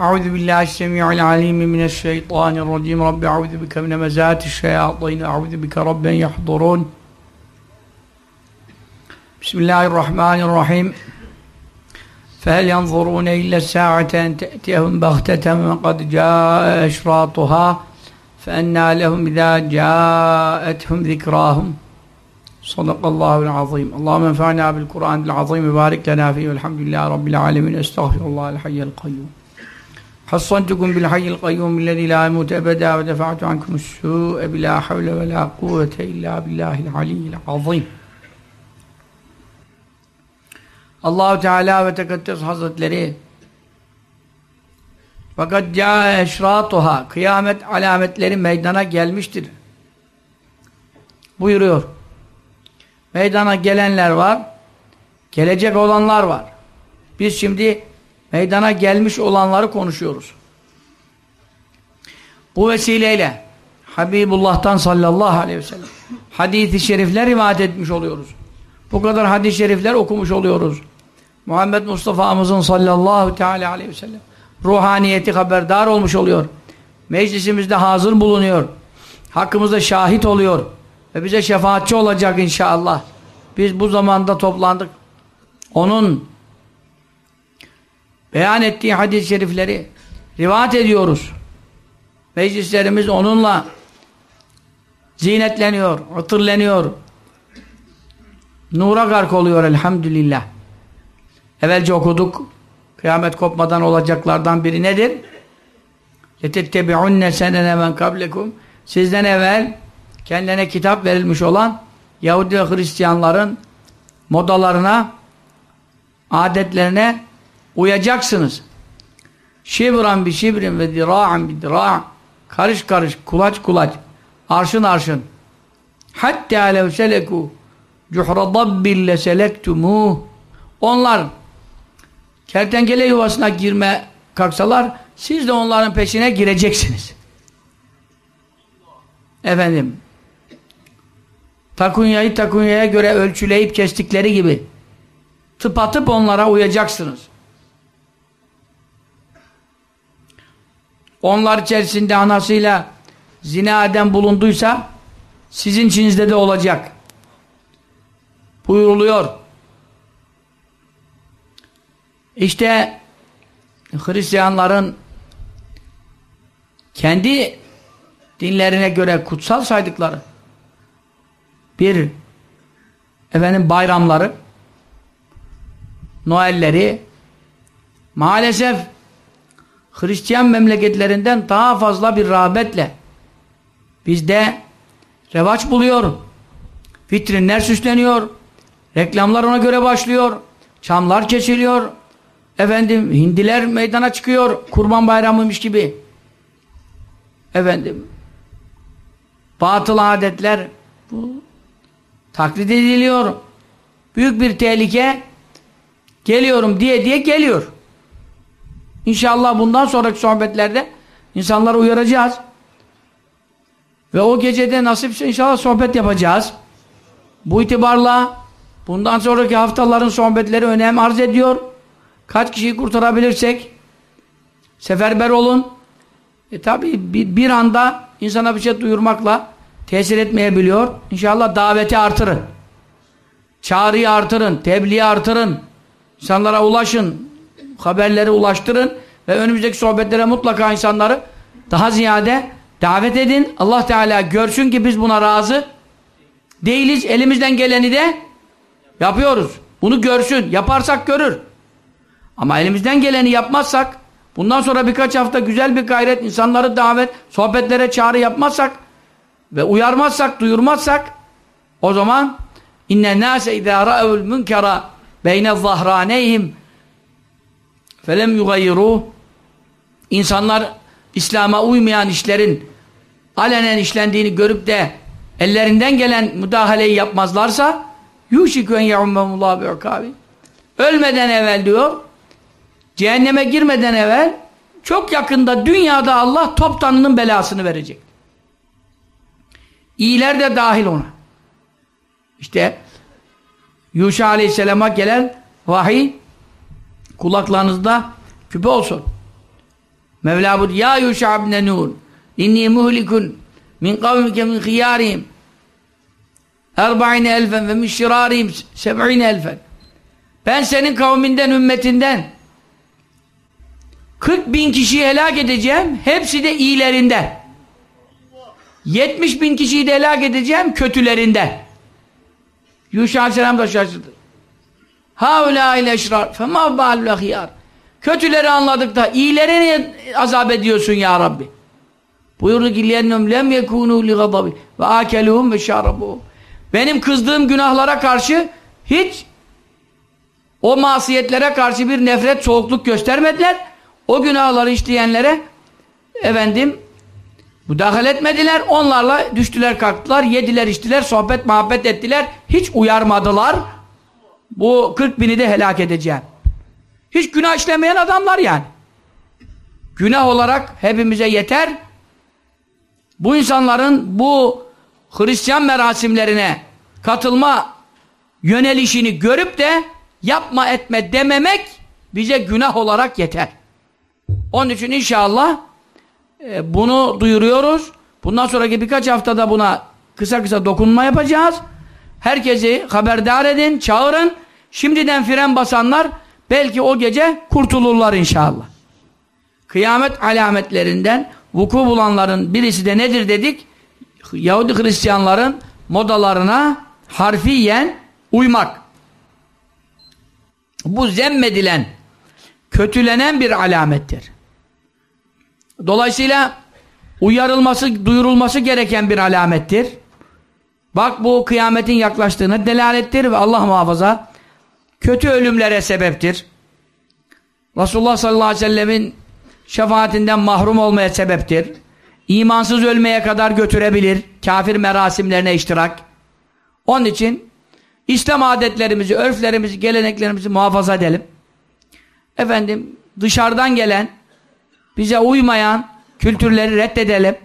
أعوذ بالله السميع العليم من الشيطان الرجيم. رب أعوذ بك من مزات الشياطين. أعوذ بك رب يحضرون. بسم الله الرحمن الرحيم. فهل ينظرون إلا الساعة أن تأتيهم بغتة وقد جاء أشراطها فأنى لهم إذا جاءتهم ذكراهم. صدق الله العظيم. اللهم انفعنا بالقرآن العظيم. بارك لنا فيه. والحمد لله رب العالمين. أستغفر الله الحي القيوم. حصنتكم بالحي القيوم الذي لا يموت أبدا ودفعت عنكم السوء بلا حول ولا قوة إلا بالله العلي العظيم Allahu Teala ve Tekaddes Hazretleri fakat ca eşratuha kıyamet alametleri meydana gelmiştir. Buyuruyor. Meydana gelenler var, gelecek olanlar var. Biz şimdi meydana gelmiş olanları konuşuyoruz. Bu vesileyle Habibullah'tan sallallahu aleyhi ve sellem hadis-i şerifler rivayet etmiş oluyoruz. Bu kadar hadis-i şerifler okumuş oluyoruz. Muhammed Mustafa'mızın sallallahu teala aleyhi ve sellem ruhaniyeti haberdar olmuş oluyor. Meclisimizde hazır bulunuyor. Hakkımızda şahit oluyor. Ve bize şefaatçi olacak inşallah. Biz bu zamanda toplandık. Onun beyan ettiği hadis-i şerifleri rivayet ediyoruz. Meclislerimiz onunla zinetleniyor, hatırleniyor. Nura gark oluyor elhamdülillah. Evvelce okuduk. Kıyamet kopmadan olacaklardan biri nedir? يَتَتَّبِعُنَّ سَنَنَ مَنْ قَبْلَكُمْ Sizden evvel kendilerine kitap verilmiş olan Yahudi ve Hristiyanların modalarına, adetlerine uyacaksınız. Şibran bi şibrin ve dira'an bi dira' karış karış, kulaç kulaç, arşın arşın. Hatta lev seleku cuhra dabbil leselektumûh onlar kertenkele yuvasına girme kalksalar siz de onların peşine gireceksiniz. Efendim takunyayı takunyaya göre ölçüleyip kestikleri gibi tıpatıp onlara uyacaksınız. Onlar içerisinde anasıyla zina eden bulunduysa sizin içinizde de olacak. Buyuruluyor. İşte Hristiyanların kendi dinlerine göre kutsal saydıkları bir efendim bayramları Noelleri maalesef Hristiyan memleketlerinden daha fazla bir rağbetle bizde revaç buluyor. Vitrinler süsleniyor. Reklamlar ona göre başlıyor. Çamlar kesiliyor. Efendim hindiler meydana çıkıyor. Kurban bayramıymış gibi. Efendim batıl adetler bu taklit ediliyor. Büyük bir tehlike geliyorum diye diye geliyor. İnşallah bundan sonraki sohbetlerde insanları uyaracağız. Ve o gecede nasipse inşallah sohbet yapacağız. Bu itibarla bundan sonraki haftaların sohbetleri önem arz ediyor. Kaç kişiyi kurtarabilirsek seferber olun. E tabi bir, anda insana bir şey duyurmakla tesir etmeyebiliyor. İnşallah daveti artırın. Çağrıyı artırın, tebliği artırın. İnsanlara ulaşın, haberleri ulaştırın ve önümüzdeki sohbetlere mutlaka insanları daha ziyade davet edin. Allah Teala görsün ki biz buna razı değiliz. Elimizden geleni de yapıyoruz. Bunu görsün. Yaparsak görür. Ama elimizden geleni yapmazsak bundan sonra birkaç hafta güzel bir gayret insanları davet, sohbetlere çağrı yapmazsak ve uyarmazsak, duyurmazsak o zaman inne nase idâ ra'evul münkera beyne zahraneyhim felem yugayyiruh İnsanlar İslam'a uymayan işlerin alenen işlendiğini görüp de ellerinden gelen müdahaleyi yapmazlarsa yuşikü en yaummemullah bi'ukabi ölmeden evvel diyor cehenneme girmeden evvel çok yakında dünyada Allah toptanının belasını verecek. İyiler de dahil ona. İşte Yuşa Aleyhisselam'a gelen vahiy kulaklarınızda küpe olsun. Mevla buyur ya Yuşa ibn Nur inni muhlikun min kavmike min khiyarihim. Erba'ine elfen ve min şirarihim seb'ine elfen. Ben senin kavminden ümmetinden 40 bin kişiyi helak edeceğim hepsi de iyilerinden. 70 bin kişiyi de helak edeceğim kötülerinden. Yuşa Aleyhisselam da şaşırdı haulâ ile eşrar femâ bâlül ahiyâr kötüleri anladık da iyileri niye azap ediyorsun ya Rabbi buyurdu ki lennum lem yekûnû li gadabi ve âkelûhum ve şârabûhum benim kızdığım günahlara karşı hiç o masiyetlere karşı bir nefret, soğukluk göstermediler. O günahları işleyenlere efendim müdahale etmediler. Onlarla düştüler, kalktılar, yediler, içtiler, sohbet, muhabbet ettiler. Hiç uyarmadılar. Bu 40 bini de helak edeceğim. Hiç günah işlemeyen adamlar yani. Günah olarak hepimize yeter. Bu insanların bu Hristiyan merasimlerine katılma yönelişini görüp de yapma etme dememek bize günah olarak yeter. Onun için inşallah e, bunu duyuruyoruz. Bundan sonraki birkaç haftada buna kısa kısa dokunma yapacağız. Herkesi haberdar edin, çağırın. Şimdiden fren basanlar belki o gece kurtulurlar inşallah. Kıyamet alametlerinden vuku bulanların birisi de nedir dedik? Yahudi Hristiyanların modalarına harfiyen uymak. Bu zemmedilen, kötülenen bir alamettir. Dolayısıyla uyarılması, duyurulması gereken bir alamettir. Bak bu kıyametin yaklaştığına delalettir ve Allah muhafaza kötü ölümlere sebeptir. Resulullah sallallahu aleyhi ve sellemin şefaatinden mahrum olmaya sebeptir. İmansız ölmeye kadar götürebilir. Kafir merasimlerine iştirak. Onun için İslam adetlerimizi, örflerimizi, geleneklerimizi muhafaza edelim. Efendim dışarıdan gelen, bize uymayan kültürleri reddedelim.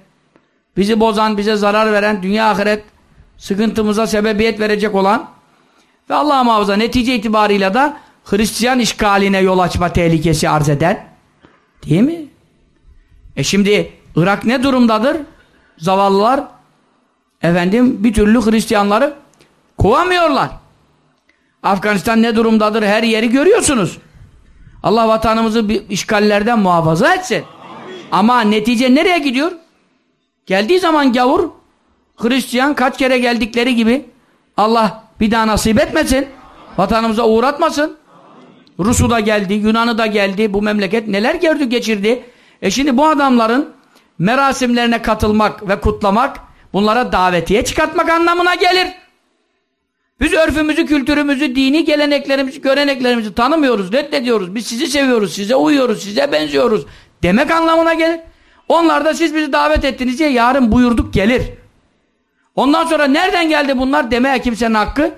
Bizi bozan, bize zarar veren, dünya ahiret sıkıntımıza sebebiyet verecek olan ve Allah muhafaza netice itibarıyla da Hristiyan işgaline yol açma tehlikesi arz eden. Değil mi? E şimdi Irak ne durumdadır? Zavallılar efendim bir türlü Hristiyanları kovamıyorlar. Afganistan ne durumdadır? Her yeri görüyorsunuz. Allah vatanımızı işgallerden muhafaza etsin. Amin. Ama netice nereye gidiyor? Geldiği zaman gavur Hristiyan kaç kere geldikleri gibi Allah bir daha nasip etmesin. Vatanımıza uğratmasın. Rus'u da geldi, Yunan'ı da geldi. Bu memleket neler gördü geçirdi. E şimdi bu adamların merasimlerine katılmak ve kutlamak bunlara davetiye çıkartmak anlamına gelir. Biz örfümüzü, kültürümüzü, dini geleneklerimizi, göreneklerimizi tanımıyoruz, reddediyoruz. Biz sizi seviyoruz, size uyuyoruz, size benziyoruz demek anlamına gelir. Onlar da siz bizi davet ettiniz diye yarın buyurduk gelir. Ondan sonra nereden geldi bunlar demeye kimsenin hakkı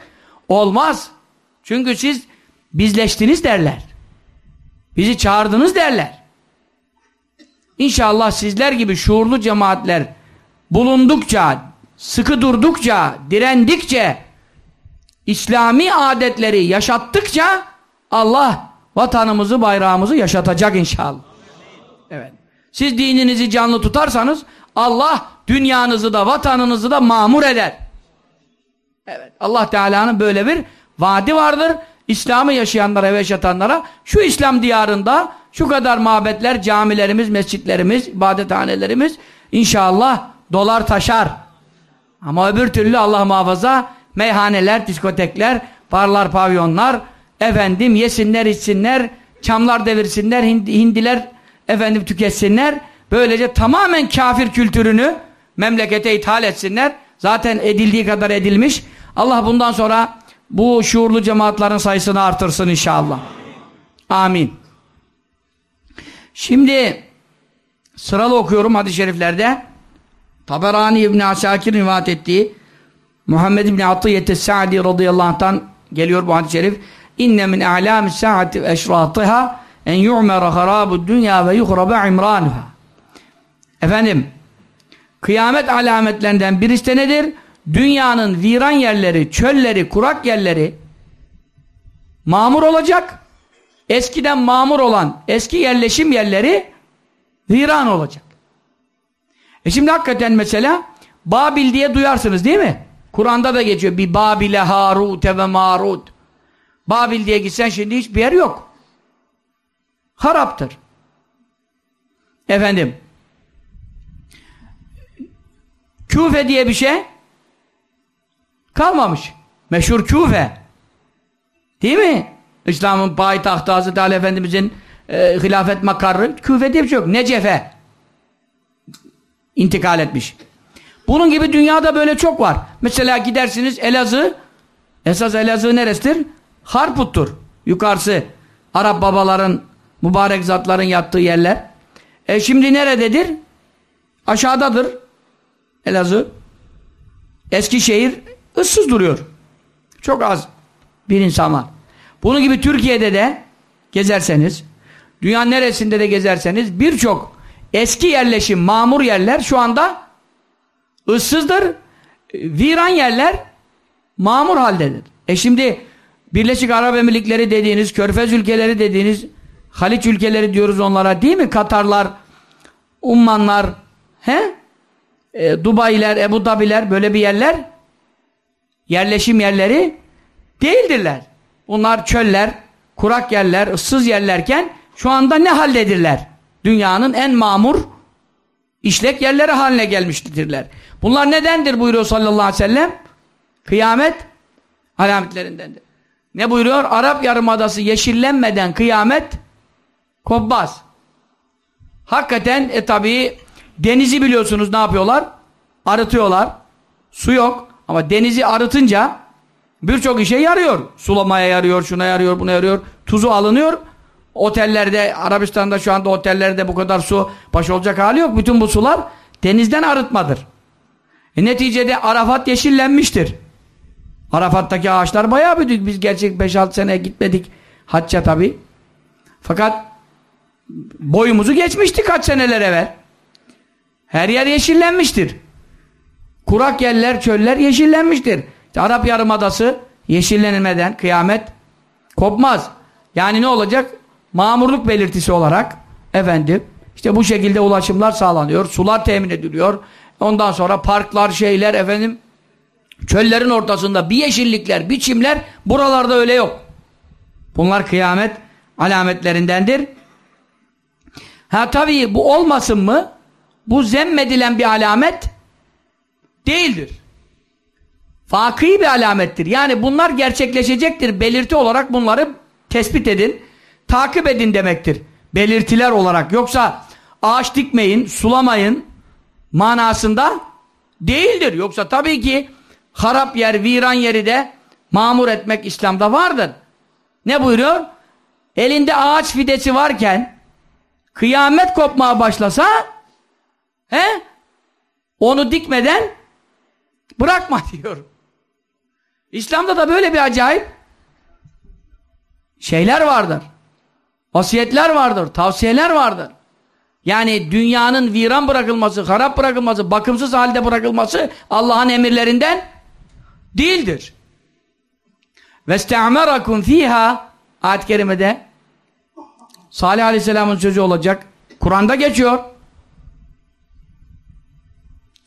olmaz. Çünkü siz bizleştiniz derler. Bizi çağırdınız derler. İnşallah sizler gibi şuurlu cemaatler bulundukça, sıkı durdukça, direndikçe, İslami adetleri yaşattıkça Allah vatanımızı, bayrağımızı yaşatacak inşallah. Evet. Siz dininizi canlı tutarsanız Allah dünyanızı da vatanınızı da mamur eder. Evet. Allah Teala'nın böyle bir vaadi vardır. İslam'ı yaşayanlara ve yaşatanlara şu İslam diyarında şu kadar mabetler, camilerimiz, mescitlerimiz, ibadethanelerimiz inşallah dolar taşar. Ama öbür türlü Allah muhafaza meyhaneler, diskotekler, barlar, pavyonlar efendim yesinler, içsinler, çamlar devirsinler, hindiler efendim tüketsinler. Böylece tamamen kafir kültürünü memlekete ithal etsinler. Zaten edildiği kadar edilmiş. Allah bundan sonra bu şuurlu cemaatlerin sayısını artırsın inşallah. Amin. Şimdi sıralı okuyorum hadis-i şeriflerde. Taberani İbni Asakir rivayet ettiği Muhammed İbni Atiyete Sa'di radıyallahu anh'tan geliyor bu hadis-i şerif. İnne min a'lâmis sa'ati eşrâtıha en yu'mera harâbud dünya ve yuhrabe imrânuha. Efendim, kıyamet alametlerinden birisi de nedir? Dünyanın viran yerleri, çölleri, kurak yerleri mamur olacak. Eskiden mamur olan eski yerleşim yerleri viran olacak. E şimdi hakikaten mesela Babil diye duyarsınız değil mi? Kur'an'da da geçiyor. Bir Babil'e Harut'e ve Marut. Babil diye gitsen şimdi hiçbir yer yok. Haraptır. Efendim. Küfe diye bir şey kalmamış. Meşhur Küfe. Değil mi? İslam'ın payitahtı Hazreti Ali Efendimizin e, hilafet makarı Küfe diye bir şey yok. Necefe intikal etmiş. Bunun gibi dünyada böyle çok var. Mesela gidersiniz Elazığ esas Elazığ neresidir? Harput'tur. Yukarısı Arap babaların mübarek zatların yattığı yerler. E şimdi nerededir? Aşağıdadır Elazığ. Eskişehir ıssız duruyor. Çok az bir insan var. Bunun gibi Türkiye'de de gezerseniz, dünyanın neresinde de gezerseniz birçok eski yerleşim, mamur yerler şu anda ıssızdır. Viran yerler mamur haldedir. E şimdi Birleşik Arap Emirlikleri dediğiniz, Körfez ülkeleri dediğiniz, Haliç ülkeleri diyoruz onlara değil mi? Katarlar, Ummanlar, he? E, Dubai'ler, Ebu Dabi'ler böyle bir yerler yerleşim yerleri değildirler. Bunlar çöller, kurak yerler, ıssız yerlerken şu anda ne haldedirler? Dünyanın en mamur işlek yerleri haline gelmiştirler. Bunlar nedendir buyuruyor sallallahu aleyhi ve sellem? Kıyamet alametlerindendir. Ne buyuruyor? Arap Yarımadası yeşillenmeden kıyamet kopmaz. Hakikaten e tabi denizi biliyorsunuz ne yapıyorlar? Arıtıyorlar. Su yok. Ama denizi arıtınca birçok işe yarıyor. Sulamaya yarıyor, şuna yarıyor, buna yarıyor. Tuzu alınıyor. Otellerde, Arabistan'da şu anda otellerde bu kadar su baş olacak hali yok. Bütün bu sular denizden arıtmadır. E neticede Arafat yeşillenmiştir. Arafat'taki ağaçlar bayağı büyüdük. Biz gerçek 5-6 sene gitmedik. Hacca tabi. Fakat boyumuzu geçmişti kaç seneler evvel. Her yer yeşillenmiştir. Kurak yerler, çöller yeşillenmiştir. İşte Arap Yarımadası yeşillenmeden kıyamet kopmaz. Yani ne olacak? Mamurluk belirtisi olarak efendim işte bu şekilde ulaşımlar sağlanıyor. Sular temin ediliyor. Ondan sonra parklar, şeyler efendim çöllerin ortasında bir yeşillikler, bir çimler buralarda öyle yok. Bunlar kıyamet alametlerindendir. Ha tabii bu olmasın mı? Bu zemmedilen bir alamet değildir. Fakı bir alamettir. Yani bunlar gerçekleşecektir. Belirti olarak bunları tespit edin. Takip edin demektir. Belirtiler olarak. Yoksa ağaç dikmeyin, sulamayın manasında değildir. Yoksa tabii ki harap yer, viran yeri de mamur etmek İslam'da vardır. Ne buyuruyor? Elinde ağaç fidesi varken kıyamet kopmaya başlasa he? Onu dikmeden bırakma diyor. İslam'da da böyle bir acayip şeyler vardır. Vasiyetler vardır, tavsiyeler vardır. Yani dünyanın viran bırakılması, harap bırakılması, bakımsız halde bırakılması Allah'ın emirlerinden değildir. وَاسْتَعْمَرَكُمْ fiha ayet-i kerimede Salih Aleyhisselam'ın sözü olacak. Kur'an'da geçiyor.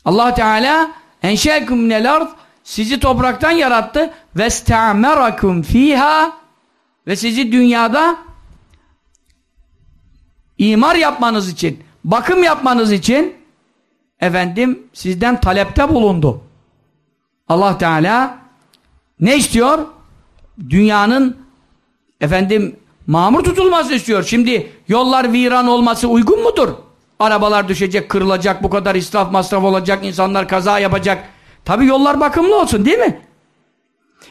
Allah Teala enşekum minel ard sizi topraktan yarattı ve stemerakum fiha ve sizi dünyada imar yapmanız için, bakım yapmanız için efendim sizden talepte bulundu. Allah Teala ne istiyor? Dünyanın efendim mamur tutulması istiyor. Şimdi yollar viran olması uygun mudur? Arabalar düşecek, kırılacak, bu kadar israf masraf olacak, insanlar kaza yapacak. Tabi yollar bakımlı olsun değil mi?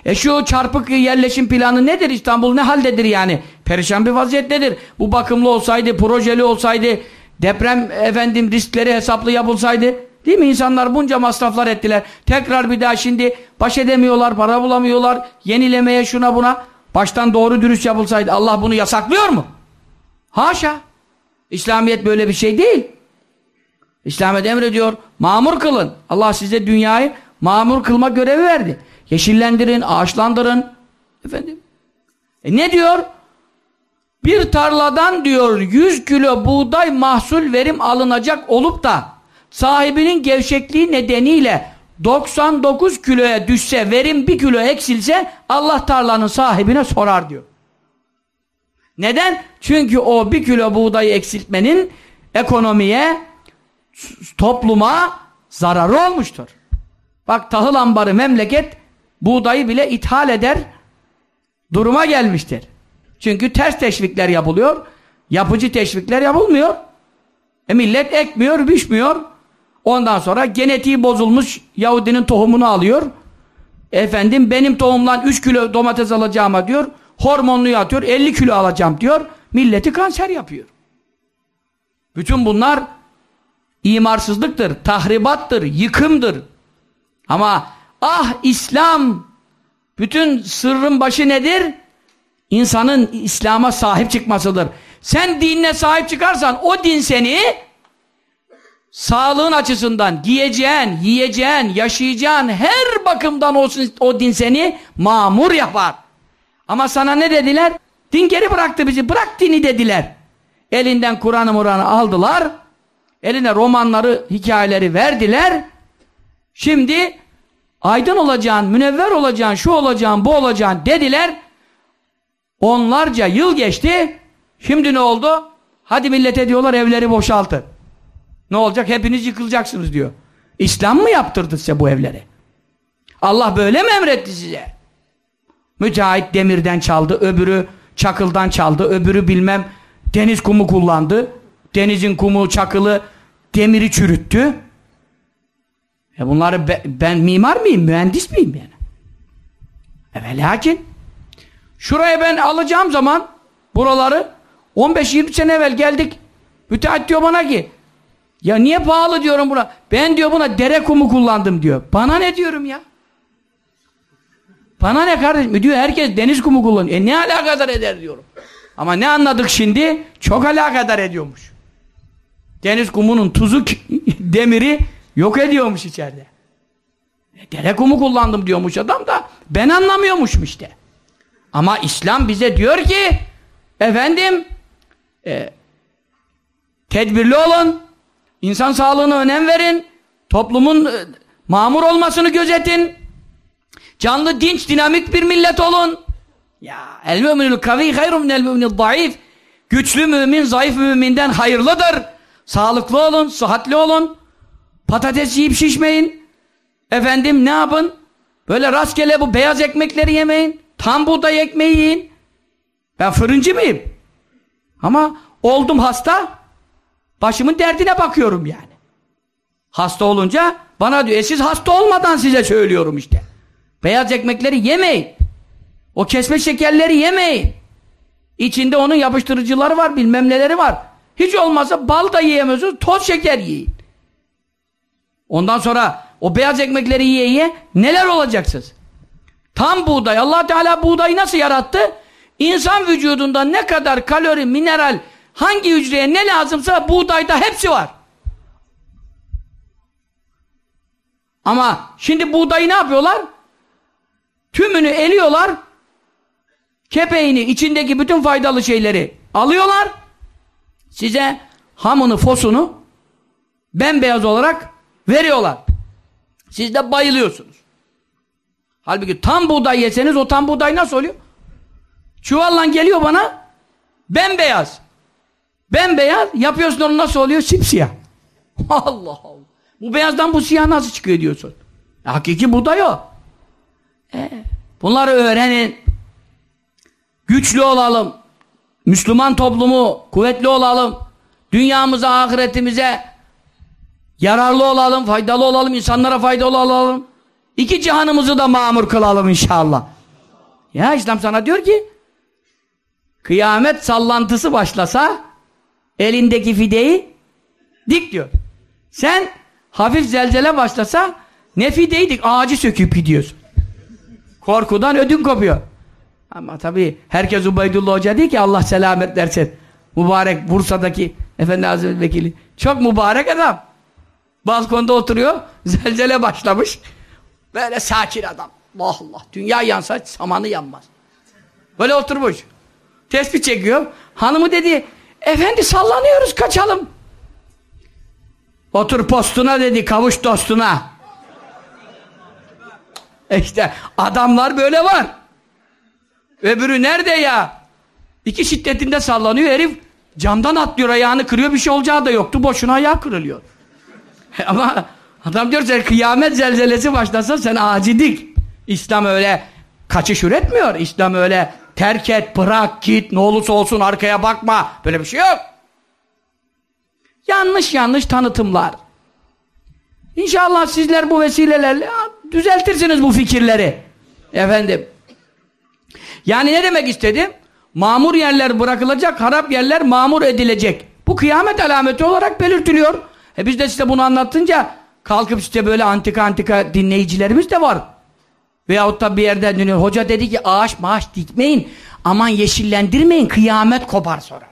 E şu çarpık yerleşim planı nedir? İstanbul ne haldedir yani? Perişan bir vaziyettedir. Bu bakımlı olsaydı, projeli olsaydı, deprem efendim riskleri hesaplı yapılsaydı değil mi? İnsanlar bunca masraflar ettiler. Tekrar bir daha şimdi baş edemiyorlar, para bulamıyorlar. Yenilemeye şuna buna. Baştan doğru dürüst yapılsaydı Allah bunu yasaklıyor mu? Haşa. İslamiyet böyle bir şey değil. İslamiyet emrediyor. Mamur kılın. Allah size dünyayı mamur kılma görevi verdi. Yeşillendirin, ağaçlandırın. Efendim. E ne diyor? Bir tarladan diyor 100 kilo buğday mahsul verim alınacak olup da sahibinin gevşekliği nedeniyle 99 kiloya düşse verim bir kilo eksilse Allah tarlanın sahibine sorar diyor. Neden? Çünkü o bir kilo buğdayı eksiltmenin ekonomiye topluma zararı olmuştur. Bak tahıl ambarı memleket buğdayı bile ithal eder duruma gelmiştir. Çünkü ters teşvikler yapılıyor. Yapıcı teşvikler yapılmıyor. E millet ekmiyor, biçmiyor. Ondan sonra genetiği bozulmuş Yahudinin tohumunu alıyor. Efendim benim tohumdan 3 kilo domates alacağıma diyor. Hormonluyu atıyor. 50 kilo alacağım diyor. Milleti kanser yapıyor. Bütün bunlar imarsızlıktır, tahribattır, yıkımdır. Ama ah İslam bütün sırrın başı nedir? İnsanın İslam'a sahip çıkmasıdır. Sen dinine sahip çıkarsan o din seni sağlığın açısından giyeceğin, yiyeceğin, yaşayacağın her bakımdan olsun o din seni mamur yapar. Ama sana ne dediler? Din geri bıraktı bizi. Bırak dini dediler. Elinden Kur'an'ı Muran'ı aldılar. Eline romanları, hikayeleri verdiler. Şimdi aydın olacaksın, münevver olacaksın, şu olacaksın, bu olacaksın dediler. Onlarca yıl geçti. Şimdi ne oldu? Hadi millete diyorlar evleri boşaltın. Ne olacak? Hepiniz yıkılacaksınız diyor. İslam mı yaptırdı size bu evleri? Allah böyle mi emretti size? Müteahhit demirden çaldı, öbürü çakıldan çaldı, öbürü bilmem deniz kumu kullandı. Denizin kumu, çakılı demiri çürüttü. E bunları be, ben mimar mıyım, mühendis miyim yani? E lakin şuraya ben alacağım zaman buraları 15-20 sene evvel geldik. Müteahhit diyor bana ki ya niye pahalı diyorum buna? Ben diyor buna dere kumu kullandım diyor. Bana ne diyorum ya? Bana ne kardeşim? Diyor herkes deniz kumu kullanıyor. E ne alakadar eder diyorum. Ama ne anladık şimdi? Çok alakadar ediyormuş. Deniz kumunun tuzu demiri yok ediyormuş içeride. E, dere kumu kullandım diyormuş adam da ben anlamıyormuşum işte. Ama İslam bize diyor ki efendim e, tedbirli olun insan sağlığına önem verin toplumun e, mamur olmasını gözetin canlı, dinç, dinamik bir millet olun ya el müminul kavi hayrun minel müminil zayıf güçlü mümin zayıf müminden hayırlıdır sağlıklı olun, sıhhatli olun patates yiyip şişmeyin efendim ne yapın böyle rastgele bu beyaz ekmekleri yemeyin Tam buğday ekmeği yiyin. Ben fırıncı mıyım? Ama oldum hasta. Başımın derdine bakıyorum yani. Hasta olunca bana diyor, e siz hasta olmadan size söylüyorum işte. Beyaz ekmekleri yemeyin. O kesme şekerleri yemeyin. İçinde onun yapıştırıcıları var, bilmem neleri var. Hiç olmazsa bal da yiyemiyorsunuz, toz şeker yiyin. Ondan sonra o beyaz ekmekleri yiye yiye neler olacaksınız? Tam buğday. allah Teala buğdayı nasıl yarattı? İnsan vücudunda ne kadar kalori, mineral, hangi hücreye ne lazımsa buğdayda hepsi var. Ama şimdi buğdayı ne yapıyorlar? Tümünü eliyorlar. Kepeğini, içindeki bütün faydalı şeyleri alıyorlar. Size hamını, fosunu bembeyaz olarak veriyorlar. Siz de bayılıyorsunuz. Halbuki tam buğday yeseniz o tam buğday nasıl oluyor? Çuvalla geliyor bana bembeyaz. Bembeyaz yapıyorsun onu nasıl oluyor? Sipsiyah. Allah Allah. Bu beyazdan bu siyah nasıl çıkıyor diyorsun. E, hakiki buğday o. Bunları öğrenin. Güçlü olalım. Müslüman toplumu kuvvetli olalım. Dünyamıza, ahiretimize yararlı olalım, faydalı olalım, insanlara faydalı olalım. İki cihanımızı da mamur kılalım inşallah. Ya İslam sana diyor ki kıyamet sallantısı başlasa elindeki fideyi Dik diyor. Sen hafif zelzele başlasa nefideydik ağacı söküp gidiyorsun. Korkudan ödün kopuyor. Ama tabii herkes Ubeydullah Hoca değil ki Allah selamet dersin. Mübarek Bursa'daki Efendi Hazretleri Vekili. Çok mübarek adam. Balkonda oturuyor. Zelzele başlamış. Böyle sakin adam. Allah Allah. Dünya yansa samanı yanmaz. Böyle oturmuş. Tespih çekiyor. Hanımı dedi efendi sallanıyoruz kaçalım. Otur postuna dedi kavuş dostuna. E işte adamlar böyle var. Öbürü nerede ya? İki şiddetinde sallanıyor herif camdan atlıyor ayağını kırıyor bir şey olacağı da yoktu boşuna ayağı kırılıyor. Ama adam diyor sen kıyamet zelzelesi başlasa sen ağacı dik. İslam öyle kaçış üretmiyor. İslam öyle terk et, bırak, git, ne olursa olsun arkaya bakma. Böyle bir şey yok. Yanlış yanlış tanıtımlar. İnşallah sizler bu vesilelerle düzeltirsiniz bu fikirleri. Efendim. Yani ne demek istedim? Mamur yerler bırakılacak, harap yerler mamur edilecek. Bu kıyamet alameti olarak belirtiliyor. E biz de size bunu anlattınca kalkıp işte böyle antika antika dinleyicilerimiz de var. Veyahut da bir yerden dönüyor. Hoca dedi ki ağaç maaş dikmeyin. Aman yeşillendirmeyin. Kıyamet kopar sonra.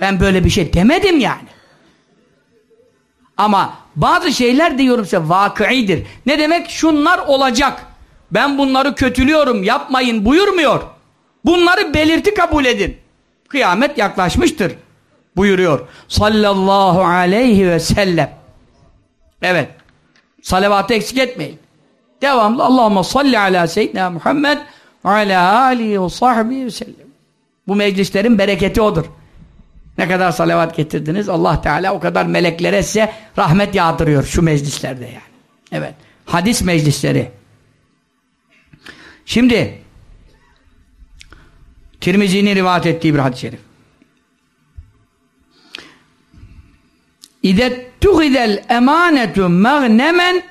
Ben böyle bir şey demedim yani. Ama bazı şeyler diyorum size vakıidir. Ne demek? Şunlar olacak. Ben bunları kötülüyorum. Yapmayın buyurmuyor. Bunları belirti kabul edin. Kıyamet yaklaşmıştır. Buyuruyor. Sallallahu aleyhi ve sellem. Evet. Salavatı eksik etmeyin. Devamlı Allahümme salli ala seyyidina Muhammed ala alihi ve sahbihi ve sellem. Bu meclislerin bereketi odur. Ne kadar salavat getirdiniz Allah Teala o kadar meleklere size rahmet yağdırıyor şu meclislerde yani. Evet. Hadis meclisleri. Şimdi Tirmizi'nin rivayet ettiği bir hadis-i şerif. İdet tuhidel emanetu mağnemen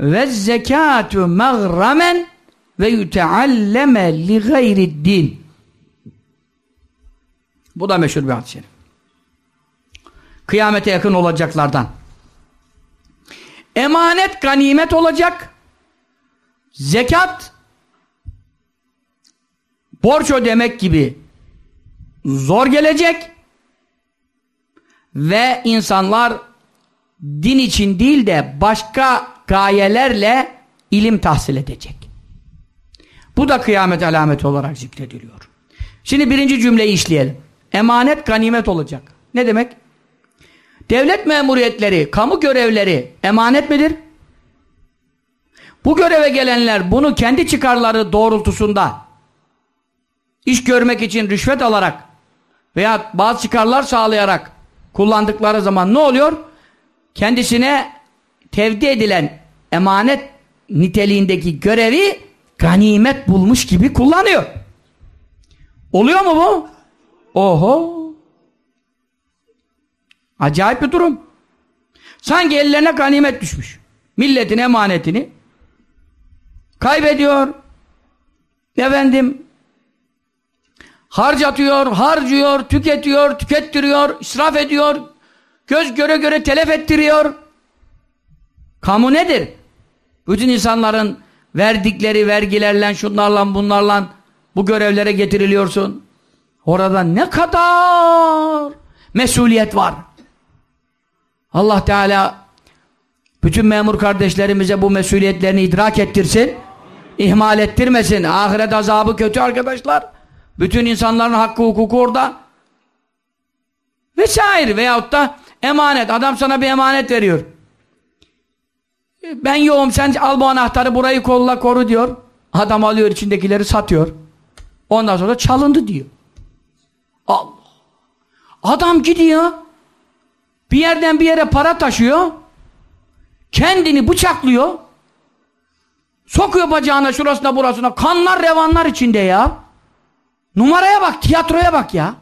ve zekatu mağramen ve yutealleme li gayri din. Bu da meşhur bir şerif. Kıyamete yakın olacaklardan. Emanet ganimet olacak. Zekat borç ödemek gibi zor gelecek ve insanlar din için değil de başka gayelerle ilim tahsil edecek. Bu da kıyamet alameti olarak zikrediliyor. Şimdi birinci cümleyi işleyelim. Emanet ganimet olacak. Ne demek? Devlet memuriyetleri, kamu görevleri emanet midir? Bu göreve gelenler bunu kendi çıkarları doğrultusunda iş görmek için rüşvet alarak veya bazı çıkarlar sağlayarak kullandıkları zaman ne oluyor? Kendisine tevdi edilen emanet niteliğindeki görevi ganimet bulmuş gibi kullanıyor. Oluyor mu bu? Oho! Acayip bir durum. Sanki ellerine ganimet düşmüş. Milletin emanetini kaybediyor. Efendim harcatıyor, harcıyor, tüketiyor, tükettiriyor, israf ediyor, göz göre göre telef ettiriyor. Kamu nedir? Bütün insanların verdikleri vergilerle, şunlarla, bunlarla bu görevlere getiriliyorsun. Orada ne kadar mesuliyet var. Allah Teala bütün memur kardeşlerimize bu mesuliyetlerini idrak ettirsin. ihmal ettirmesin. Ahiret azabı kötü arkadaşlar. Bütün insanların hakkı hukuku orada. Vesaire veyahut da emanet. Adam sana bir emanet veriyor. Ben yoğum sen al bu anahtarı burayı kolla koru diyor. Adam alıyor içindekileri satıyor. Ondan sonra çalındı diyor. Allah. Adam gidiyor. Bir yerden bir yere para taşıyor. Kendini bıçaklıyor. Sokuyor bacağına şurasına burasına. Kanlar revanlar içinde ya. Numaraya bak, tiyatroya bak ya.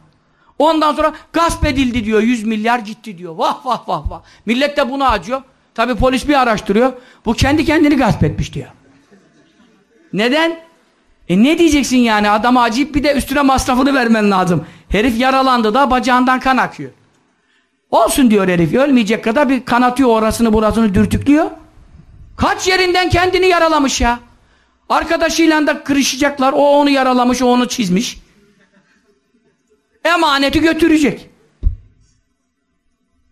Ondan sonra gasp edildi diyor. 100 milyar gitti diyor. Vah vah vah vah. Millet de bunu acıyor. Tabi polis bir araştırıyor. Bu kendi kendini gasp etmiş diyor. Neden? E ne diyeceksin yani? Adama acayip bir de üstüne masrafını vermen lazım. Herif yaralandı da bacağından kan akıyor. Olsun diyor herif. Ölmeyecek kadar bir kanatıyor orasını burasını dürtüklüyor. Kaç yerinden kendini yaralamış ya. Arkadaşıyla da kırışacaklar. O onu yaralamış, o onu çizmiş. Emaneti götürecek.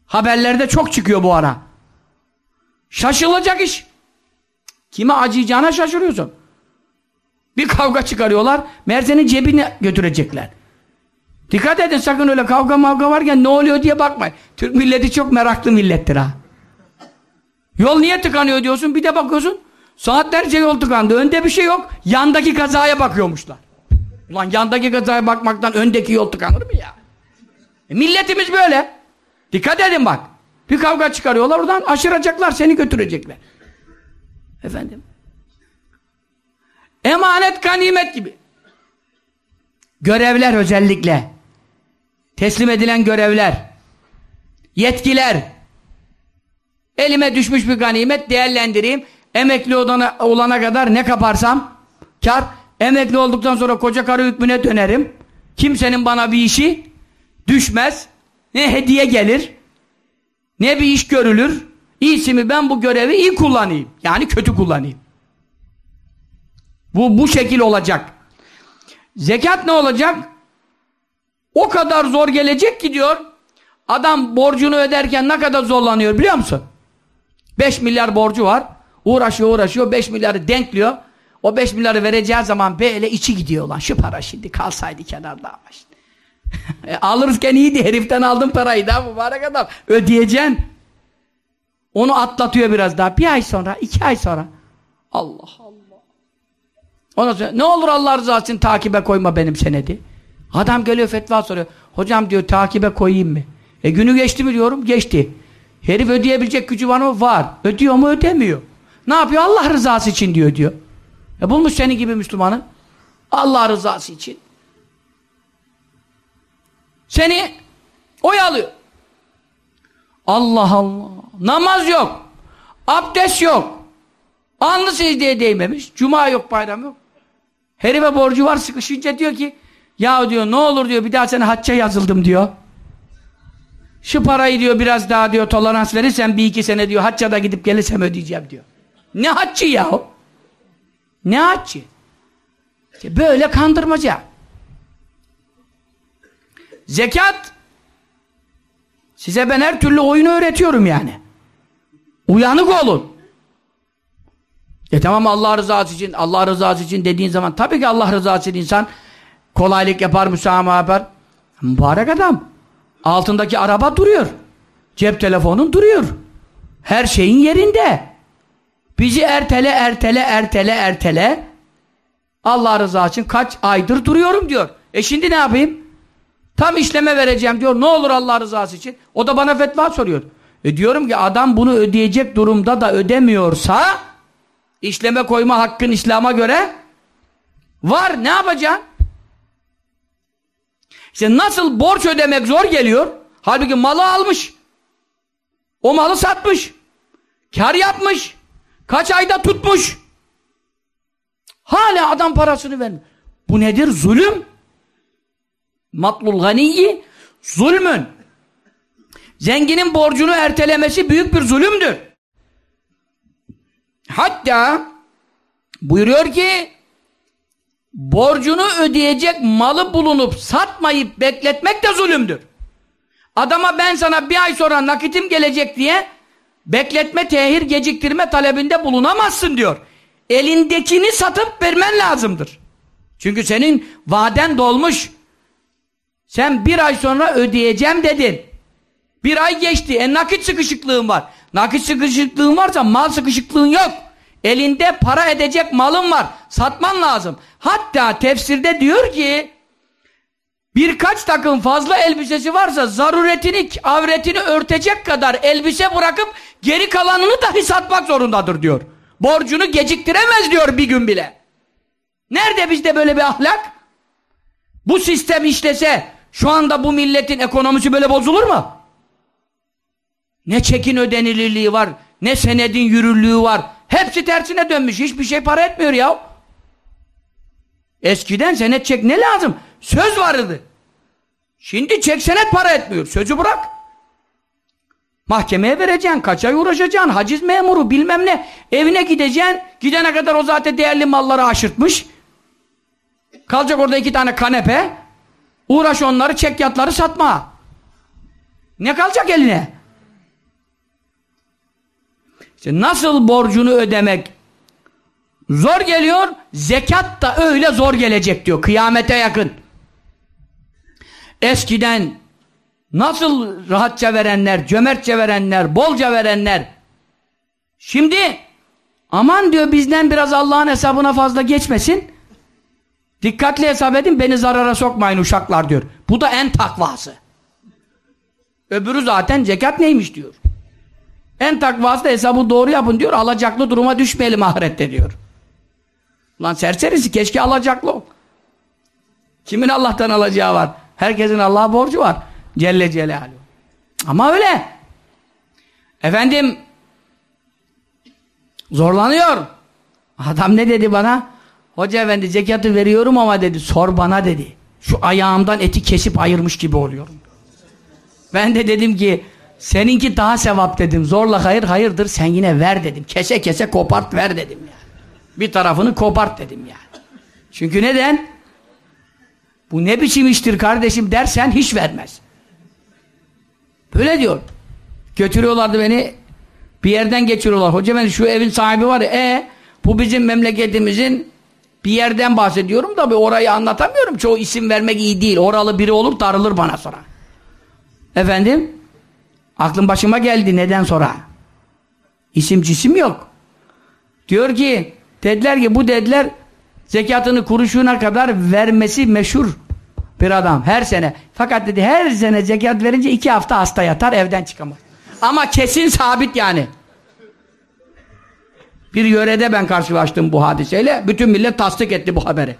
Haberlerde çok çıkıyor bu ara. Şaşılacak iş. Kime acıyacağına şaşırıyorsun. Bir kavga çıkarıyorlar. Merzen'in cebine götürecekler. Dikkat edin sakın öyle kavga mavga varken ne oluyor diye bakmayın. Türk milleti çok meraklı millettir ha. Yol niye tıkanıyor diyorsun bir de bakıyorsun saatlerce yol tıkandı. Önde bir şey yok. Yandaki kazaya bakıyormuşlar. Ulan yandaki kazaya bakmaktan öndeki yol tıkanır mı ya? E, milletimiz böyle. Dikkat edin bak. Bir kavga çıkarıyorlar oradan aşıracaklar seni götürecekler. Efendim. Emanet ganimet gibi. Görevler özellikle. Teslim edilen görevler. Yetkiler. Elime düşmüş bir ganimet değerlendireyim. Emekli olana, olana kadar ne kaparsam kar. Emekli olduktan sonra koca karı hükmüne dönerim. Kimsenin bana bir işi düşmez. Ne hediye gelir. Ne bir iş görülür. İyisi mi ben bu görevi iyi kullanayım. Yani kötü kullanayım. Bu, bu şekil olacak. Zekat ne olacak? O kadar zor gelecek ki diyor. Adam borcunu öderken ne kadar zorlanıyor biliyor musun? 5 milyar borcu var. Uğraşıyor uğraşıyor 5 milyarı denkliyor. O 5 milyarı vereceği zaman böyle içi gidiyor lan. Şu para şimdi kalsaydı kenarda ama işte. e, alırken iyiydi heriften aldım parayı da mübarek adam. Ödeyeceksin. Onu atlatıyor biraz daha. Bir ay sonra, iki ay sonra. Allah Allah. Ondan sonra ne olur Allah rızası için takibe koyma benim senedi. Adam geliyor fetva soruyor. Hocam diyor takibe koyayım mı? E günü geçti mi diyorum? Geçti. Herif ödeyebilecek gücü var mı? Var. Ödüyor mu? Ödemiyor. Ne yapıyor? Allah rızası için diyor diyor. E bulmuş senin gibi Müslümanı. Allah rızası için. Seni oyalıyor. Allah Allah. Namaz yok. Abdest yok. Alnı secdeye değmemiş. Cuma yok, bayram yok. Herife borcu var sıkışınca diyor ki ya diyor ne olur diyor bir daha sana hacca yazıldım diyor. Şu parayı diyor biraz daha diyor tolerans verirsen bir iki sene diyor hacca da gidip gelirsem ödeyeceğim diyor. Ne haccı ya? Ne haccı? İşte böyle kandırmaca. Zekat size ben her türlü oyunu öğretiyorum yani. Uyanık olun. E tamam Allah rızası için, Allah rızası için dediğin zaman tabii ki Allah rızası için insan kolaylık yapar, müsamaha yapar. Mübarek adam. Altındaki araba duruyor. Cep telefonun duruyor. Her şeyin yerinde. Bizi ertele, ertele, ertele, ertele. Allah rızası için kaç aydır duruyorum diyor. E şimdi ne yapayım? Tam işleme vereceğim diyor. Ne olur Allah rızası için. O da bana fetva soruyor. E diyorum ki adam bunu ödeyecek durumda da ödemiyorsa işleme koyma hakkın İslam'a göre var. Ne yapacaksın? İşte nasıl borç ödemek zor geliyor. Halbuki malı almış. O malı satmış. Kar yapmış. Kaç ayda tutmuş. Hala adam parasını vermiyor. Bu nedir? Zulüm. Matlul ganiyyi zulmün. Zenginin borcunu ertelemesi büyük bir zulümdür. Hatta buyuruyor ki borcunu ödeyecek malı bulunup satmayıp bekletmek de zulümdür. Adama ben sana bir ay sonra nakitim gelecek diye bekletme, tehir, geciktirme talebinde bulunamazsın diyor. Elindekini satıp vermen lazımdır. Çünkü senin vaden dolmuş. Sen bir ay sonra ödeyeceğim dedin. Bir ay geçti. E nakit sıkışıklığın var. Nakit sıkışıklığın varsa mal sıkışıklığın yok. Elinde para edecek malın var. Satman lazım. Hatta tefsirde diyor ki birkaç takım fazla elbisesi varsa zaruretini, avretini örtecek kadar elbise bırakıp geri kalanını dahi satmak zorundadır diyor. Borcunu geciktiremez diyor bir gün bile. Nerede bizde böyle bir ahlak? Bu sistem işlese şu anda bu milletin ekonomisi böyle bozulur mu? Ne çekin ödenilirliği var, ne senedin yürürlüğü var. Hepsi tersine dönmüş. Hiçbir şey para etmiyor ya. Eskiden senet çek ne lazım? Söz vardı. Şimdi çek senet para etmiyor. Sözü bırak. Mahkemeye vereceksin, kaç ay uğraşacaksın, haciz memuru bilmem ne. Evine gideceksin, gidene kadar o zaten değerli malları aşırtmış. Kalacak orada iki tane kanepe. Uğraş onları, çekyatları satma. Ne kalacak eline? İşte nasıl borcunu ödemek zor geliyor, zekat da öyle zor gelecek diyor, kıyamete yakın. Eskiden nasıl rahatça verenler, cömertçe verenler, bolca verenler, şimdi aman diyor bizden biraz Allah'ın hesabına fazla geçmesin, dikkatli hesap edin, beni zarara sokmayın uşaklar diyor. Bu da en takvası. Öbürü zaten zekat neymiş diyor. En takvası da hesabı doğru yapın diyor. Alacaklı duruma düşmeyelim ahirette diyor. Lan serserisi keşke alacaklı ol. Kimin Allah'tan alacağı var? Herkesin Allah'a borcu var. Celle Celaluhu. Ama öyle. Efendim zorlanıyor. Adam ne dedi bana? Hoca efendi zekatı veriyorum ama dedi sor bana dedi. Şu ayağımdan eti kesip ayırmış gibi oluyorum. Ben de dedim ki seninki daha sevap dedim. Zorla hayır hayırdır sen yine ver dedim. Kese kese kopart ver dedim yani. Bir tarafını kopart dedim yani. Çünkü neden? Bu ne biçim iştir kardeşim dersen hiç vermez. Böyle diyor. Götürüyorlardı beni bir yerden geçiriyorlar. Hoca ben şu evin sahibi var ya e, bu bizim memleketimizin bir yerden bahsediyorum da orayı anlatamıyorum. Çoğu isim vermek iyi değil. Oralı biri olur darılır bana sonra. Efendim? Aklım başıma geldi neden sonra? İsim cisim yok. Diyor ki dediler ki bu dediler zekatını kuruşuna kadar vermesi meşhur bir adam her sene. Fakat dedi her sene zekat verince iki hafta hasta yatar evden çıkamaz. Ama kesin sabit yani. Bir yörede ben karşılaştım bu hadiseyle. Bütün millet tasdik etti bu haberi.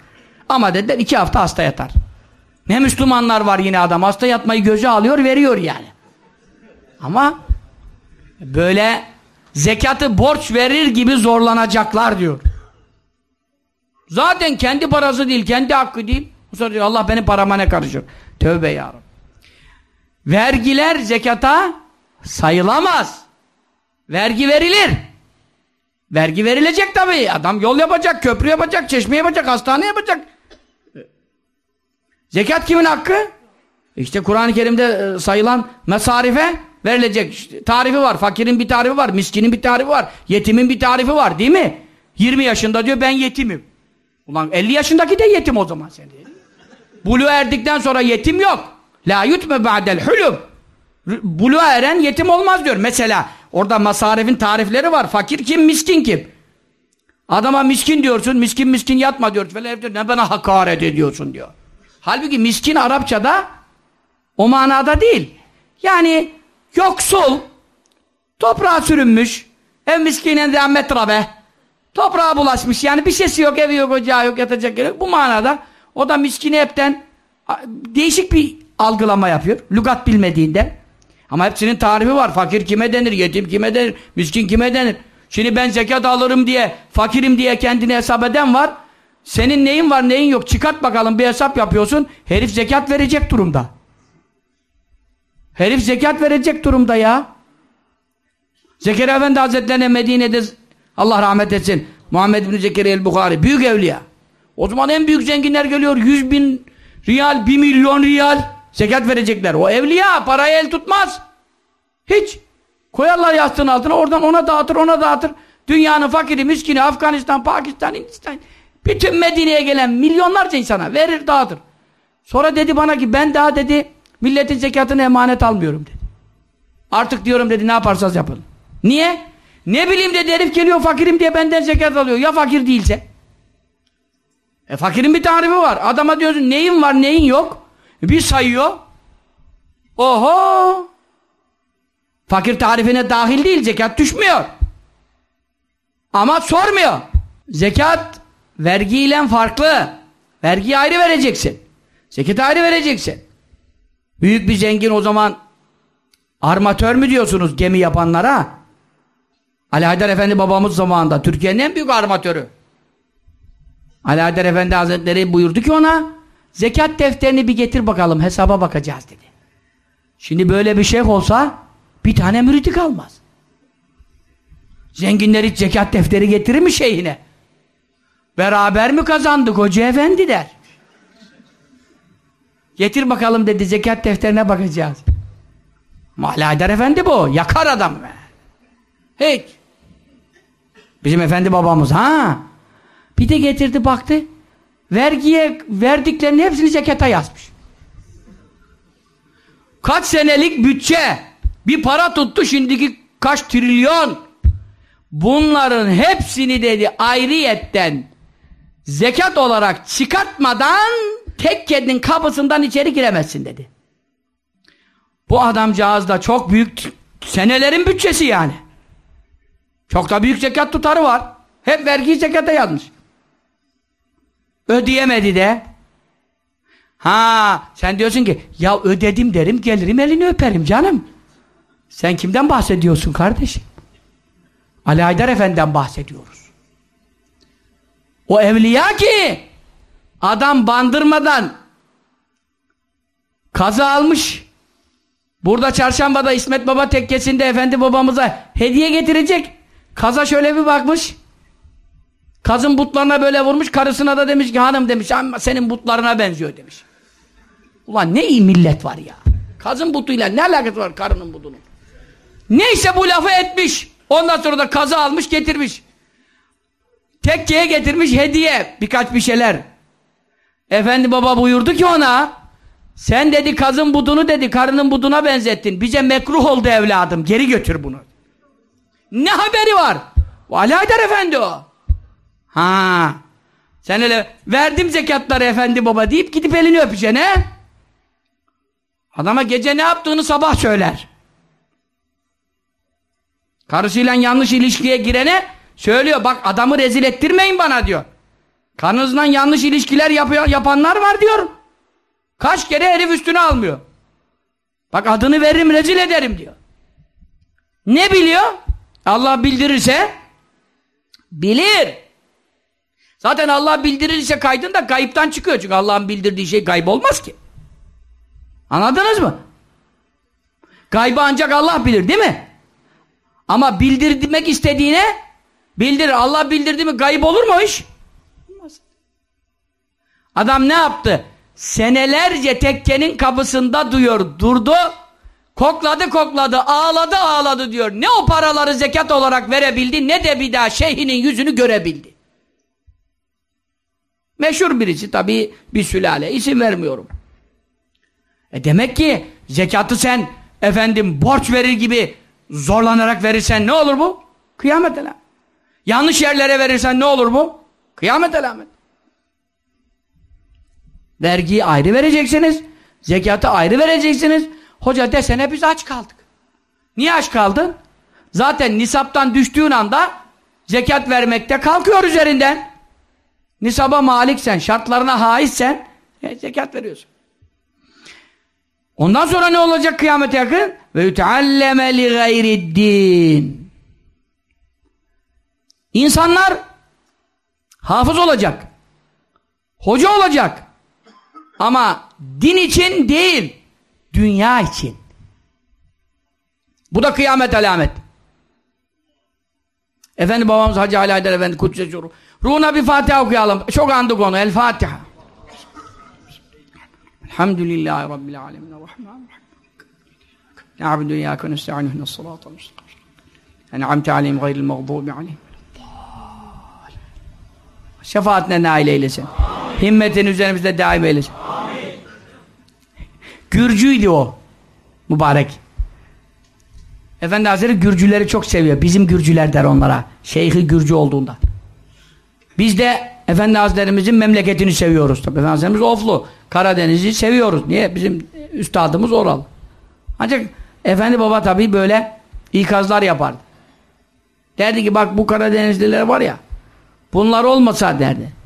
Ama dediler iki hafta hasta yatar. Ne Müslümanlar var yine adam. Hasta yatmayı göze alıyor veriyor yani. Ama böyle zekatı borç verir gibi zorlanacaklar diyor. Zaten kendi parası değil, kendi hakkı değil. Bu sefer diyor Allah benim parama ne karışır? Tövbe yarabbim. Vergiler zekata sayılamaz. Vergi verilir. Vergi verilecek tabii. Adam yol yapacak, köprü yapacak, çeşme yapacak, hastane yapacak. Zekat kimin hakkı? İşte Kur'an-ı Kerim'de e, sayılan mesarife verilecek. Tarifi var. Fakirin bir tarifi var. Miskinin bir tarifi var. Yetimin bir tarifi var. Değil mi? 20 yaşında diyor ben yetimim. Ulan 50 yaşındaki de yetim o zaman sen değil. Bulu erdikten sonra yetim yok. La yutme ba'del hulum. Bulu eren yetim olmaz diyor. Mesela orada masarifin tarifleri var. Fakir kim, miskin kim? Adama miskin diyorsun, miskin miskin yatma diyor. Diyor, ne bana hakaret ediyorsun diyor. Halbuki miskin Arapçada o manada değil. Yani yoksul, toprağa sürünmüş, ev miskinen de metrabe, toprağa bulaşmış. Yani bir sesi yok, evi yok, ocağı yok, yatacak yeri yok. Bu manada o da miskini hepten değişik bir algılama yapıyor. Lugat bilmediğinde. Ama hepsinin tarifi var. Fakir kime denir, yetim kime denir, miskin kime denir. Şimdi ben zekat alırım diye, fakirim diye kendini hesap eden var. Senin neyin var neyin yok çıkart bakalım bir hesap yapıyorsun. Herif zekat verecek durumda. Herif zekat verecek durumda ya. Zekeriya Efendi Hazretlerine Medine'de Allah rahmet etsin. Muhammed bin Zekeriya el-Bukhari büyük evliya. O zaman en büyük zenginler geliyor. Yüz bin riyal, bir milyon riyal zekat verecekler. O evliya parayı el tutmaz. Hiç. Koyarlar yastığın altına oradan ona dağıtır ona dağıtır. Dünyanın fakiri, miskini, Afganistan, Pakistan, Hindistan bütün Medine'ye gelen milyonlarca insana verir dağıtır. Sonra dedi bana ki ben daha dedi milletin zekatını emanet almıyorum dedi. Artık diyorum dedi ne yaparsanız yapın. Niye? Ne bileyim dedi herif geliyor fakirim diye benden zekat alıyor. Ya fakir değilse? E fakirin bir tarifi var. Adama diyorsun neyin var neyin yok. Bir sayıyor. Oho! Fakir tarifine dahil değil zekat düşmüyor. Ama sormuyor. Zekat vergiyle farklı. Vergiyi ayrı vereceksin. Zekat ayrı vereceksin. Büyük bir zengin o zaman armatör mü diyorsunuz gemi yapanlara? Ali Haydar Efendi babamız zamanında Türkiye'nin en büyük armatörü. Ali Haydar Efendi Hazretleri buyurdu ki ona zekat defterini bir getir bakalım hesaba bakacağız dedi. Şimdi böyle bir şeyh olsa Bir tane müridi kalmaz. Zenginler hiç zekat defteri getirir mi şeyhine? Beraber mi kazandık hoca efendi der. Getir bakalım dedi zekat defterine bakacağız. Mahlader efendi bu. Yakar adam be. Hiç. Bizim efendi babamız ha. Bir de getirdi baktı. Vergiye verdiklerinin hepsini zekata yazmış. Kaç senelik bütçe bir para tuttu şimdiki kaç trilyon bunların hepsini dedi ayrıyetten zekat olarak çıkartmadan tekkenin kapısından içeri giremezsin dedi. Bu adamcağız da çok büyük senelerin bütçesi yani. Çok da büyük zekat tutarı var. Hep vergi zekata yazmış. Ödeyemedi de. Ha sen diyorsun ki ya ödedim derim gelirim elini öperim canım. Sen kimden bahsediyorsun kardeşim? Ali Haydar Efendi'den bahsediyoruz. O evliya ki adam bandırmadan kaza almış. Burada çarşambada İsmet Baba tekkesinde efendi babamıza hediye getirecek. Kaza şöyle bir bakmış. Kazın butlarına böyle vurmuş. Karısına da demiş ki hanım demiş ama senin butlarına benziyor demiş. Ulan ne iyi millet var ya. Kazın butuyla ne alakası var karının butunun? Neyse bu lafı etmiş. Ondan sonra da kaza almış getirmiş. Tekkeye getirmiş hediye. Birkaç bir şeyler. Efendi baba buyurdu ki ona sen dedi kazın budunu dedi karının buduna benzettin. Bize mekruh oldu evladım. Geri götür bunu. Ne haberi var? Ali Haydar Efendi o. Ha. Sen öyle verdim zekatları efendi baba deyip gidip elini öpeceksin he? Adama gece ne yaptığını sabah söyler. Karısıyla yanlış ilişkiye girene söylüyor. Bak adamı rezil ettirmeyin bana diyor. Karınızla yanlış ilişkiler yapıyor, yapanlar var diyor. Kaç kere herif üstüne almıyor. Bak adını veririm rezil ederim diyor. Ne biliyor? Allah bildirirse bilir. Zaten Allah bildirirse kaydın da kayıptan çıkıyor. Çünkü Allah'ın bildirdiği şey gayb olmaz ki. Anladınız mı? Gaybı ancak Allah bilir değil mi? Ama bildirmek istediğine bildirir. Allah bildirdi mi gayb olur mu iş? Adam ne yaptı? Senelerce tekkenin kapısında duyuyor. Durdu. Kokladı kokladı. Ağladı ağladı diyor. Ne o paraları zekat olarak verebildi ne de bir daha şeyhinin yüzünü görebildi. Meşhur birisi tabii bir sülale. isim vermiyorum. E demek ki zekatı sen efendim borç verir gibi zorlanarak verirsen ne olur bu? Kıyamet alamet. Yanlış yerlere verirsen ne olur bu? Kıyamet alamet. Vergiyi ayrı vereceksiniz. Zekatı ayrı vereceksiniz. Hoca desene biz aç kaldık. Niye aç kaldın? Zaten nisaptan düştüğün anda zekat vermekte kalkıyor üzerinden. Nisaba maliksen, şartlarına haissen e, zekat veriyorsun. Ondan sonra ne olacak kıyamete yakın? Ve yutealleme li gayriddin. İnsanlar hafız olacak. Hoca olacak. Ama din için değil, dünya için. Bu da kıyamet alamet. Efendi babamız Hacı Ali Haydar Efendi Kudüs'e Ruhuna bir Fatiha okuyalım. Çok andık onu. El Fatiha. Elhamdülillahi Rabbil alemin. Rahman Na'budu iyyâke nesta'in ihdinas sırâtal mustakîm. En'amte aleyhim gayril mağdûbi aleyhim. Şefaatine nail eylesin. Himmetin üzerimizde daim eylesin. Amin. Gürcüydü o. Mübarek. Efendi Hazretleri Gürcüleri çok seviyor. Bizim Gürcüler der onlara. Şeyhi Gürcü olduğunda. Biz de Efendi Hazretlerimizin memleketini seviyoruz. Tabii Efendi Hazretlerimiz Oflu. Karadeniz'i seviyoruz. Niye? Bizim üstadımız oral. Ancak Efendi Baba tabii böyle ikazlar yapardı. Derdi ki bak bu Karadenizliler var ya bunlar olmasa derdi.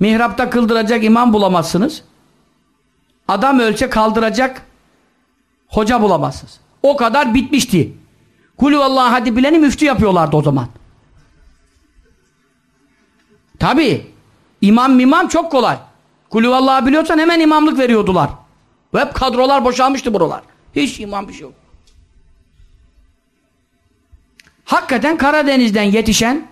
Mihrapta kıldıracak imam bulamazsınız. Adam ölçe kaldıracak hoca bulamazsınız. O kadar bitmişti. Kulü Allah hadi bileni müftü yapıyorlardı o zaman. Tabi. İmam mimam çok kolay. Kulü vallahi biliyorsan hemen imamlık veriyordular. Hep kadrolar boşalmıştı buralar. Hiç imam bir şey yok. hakikaten Karadeniz'den yetişen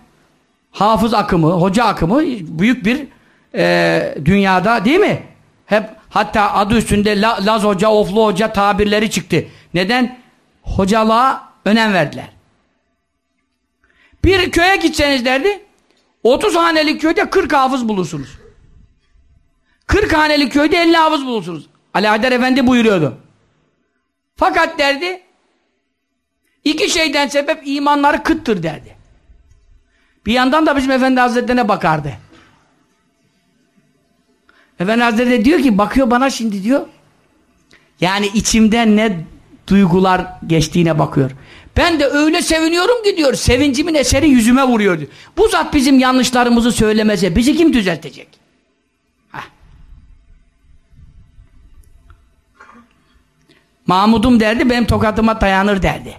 hafız akımı, hoca akımı büyük bir e, dünyada değil mi? Hep hatta adı üstünde La, Laz Hoca, Oflu Hoca tabirleri çıktı. Neden? Hocalığa önem verdiler. Bir köye gitseniz derdi 30 hanelik köyde 40 hafız bulursunuz. 40 hanelik köyde 50 hafız bulursunuz. Ali Haydar Efendi buyuruyordu. Fakat derdi iki şeyden sebep imanları kıttır derdi. Bir yandan da bizim Efendi Hazretlerine bakardı. Efendi Hazretleri diyor ki bakıyor bana şimdi diyor. Yani içimden ne duygular geçtiğine bakıyor. Ben de öyle seviniyorum ki diyor. Sevincimin eseri yüzüme vuruyor diyor. Bu zat bizim yanlışlarımızı söylemese bizi kim düzeltecek? Heh. Mahmud'um derdi benim tokatıma dayanır derdi.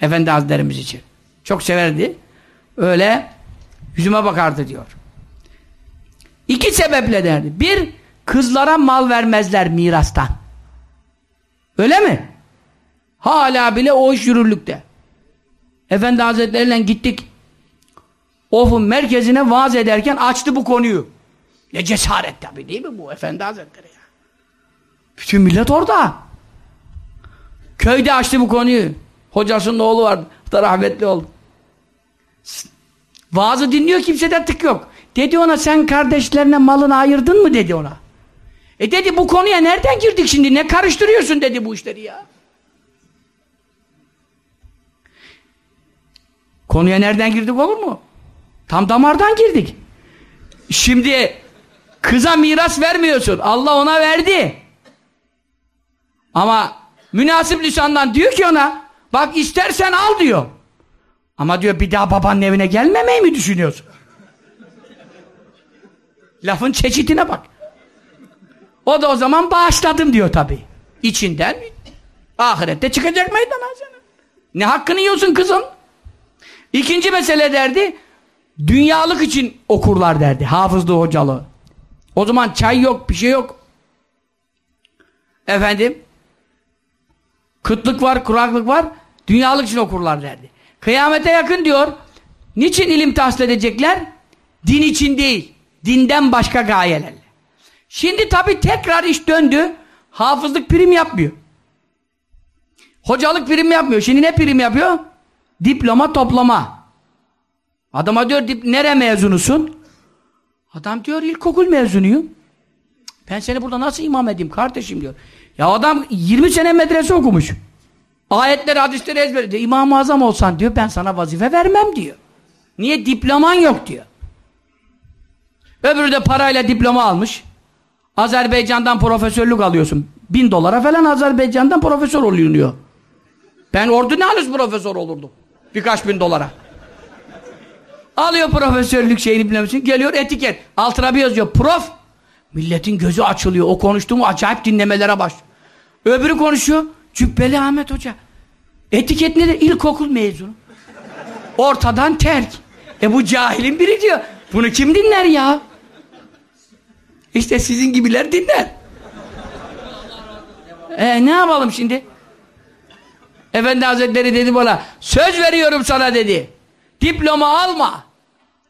Efendi Hazretlerimiz için. Çok severdi. Öyle yüzüme bakardı diyor. İki sebeple derdi. Bir, kızlara mal vermezler mirastan. Öyle mi? Hala bile o iş yürürlükte. Efendi Hazretleriyle gittik. Of'un merkezine vaaz ederken açtı bu konuyu. Ne cesaret tabi değil mi bu Efendi Hazretleri ya? Bütün millet orada. Köyde açtı bu konuyu. Hocasının oğlu vardı. Da rahmetli oldu. Vaazı dinliyor kimseden tık yok. Dedi ona sen kardeşlerine malını ayırdın mı dedi ona. E dedi bu konuya nereden girdik şimdi ne karıştırıyorsun dedi bu işleri ya. Konuya nereden girdik olur mu? Tam damardan girdik. Şimdi kıza miras vermiyorsun. Allah ona verdi. Ama münasip lisandan diyor ki ona bak istersen al diyor. Ama diyor bir daha babanın evine gelmemeyi mi düşünüyorsun? Lafın çeşitine bak. O da o zaman bağışladım diyor tabi. İçinden ahirette çıkacak meydana senin. Ne hakkını yiyorsun kızım? İkinci mesele derdi dünyalık için okurlar derdi. Hafızlığı hocalığı. O zaman çay yok bir şey yok. Efendim kıtlık var kuraklık var dünyalık için okurlar derdi. Kıyamete yakın diyor niçin ilim tahsil edecekler? Din için değil. Dinden başka gayelerle. Şimdi tabi tekrar iş döndü. Hafızlık prim yapmıyor. Hocalık prim yapmıyor. Şimdi ne prim yapıyor? Diploma toplama. Adama diyor nere mezunusun? Adam diyor ilkokul mezunuyum. Ben seni burada nasıl imam edeyim kardeşim diyor. Ya adam 20 sene medrese okumuş. Ayetleri, hadisleri ezberledi. İmam-ı Azam olsan diyor ben sana vazife vermem diyor. Niye? Diploman yok diyor. Öbürü de parayla diploma almış. Azerbaycan'dan profesörlük alıyorsun. Bin dolara falan Azerbaycan'dan profesör oluyor. Ben ordinalus profesör olurdum. Birkaç bin dolara. Alıyor profesörlük şeyini bilmemişsin. Geliyor etiket. Altına bir yazıyor. Prof. Milletin gözü açılıyor. O konuştuğumu acayip dinlemelere baş. Öbürü konuşuyor. Cübbeli Ahmet Hoca. Etiket nedir? İlkokul mezunu. Ortadan terk. E bu cahilin biri diyor. Bunu kim dinler ya? İşte sizin gibiler dinler. E ne yapalım şimdi? Efendi Hazretleri dedi bana söz veriyorum sana dedi. Diploma alma.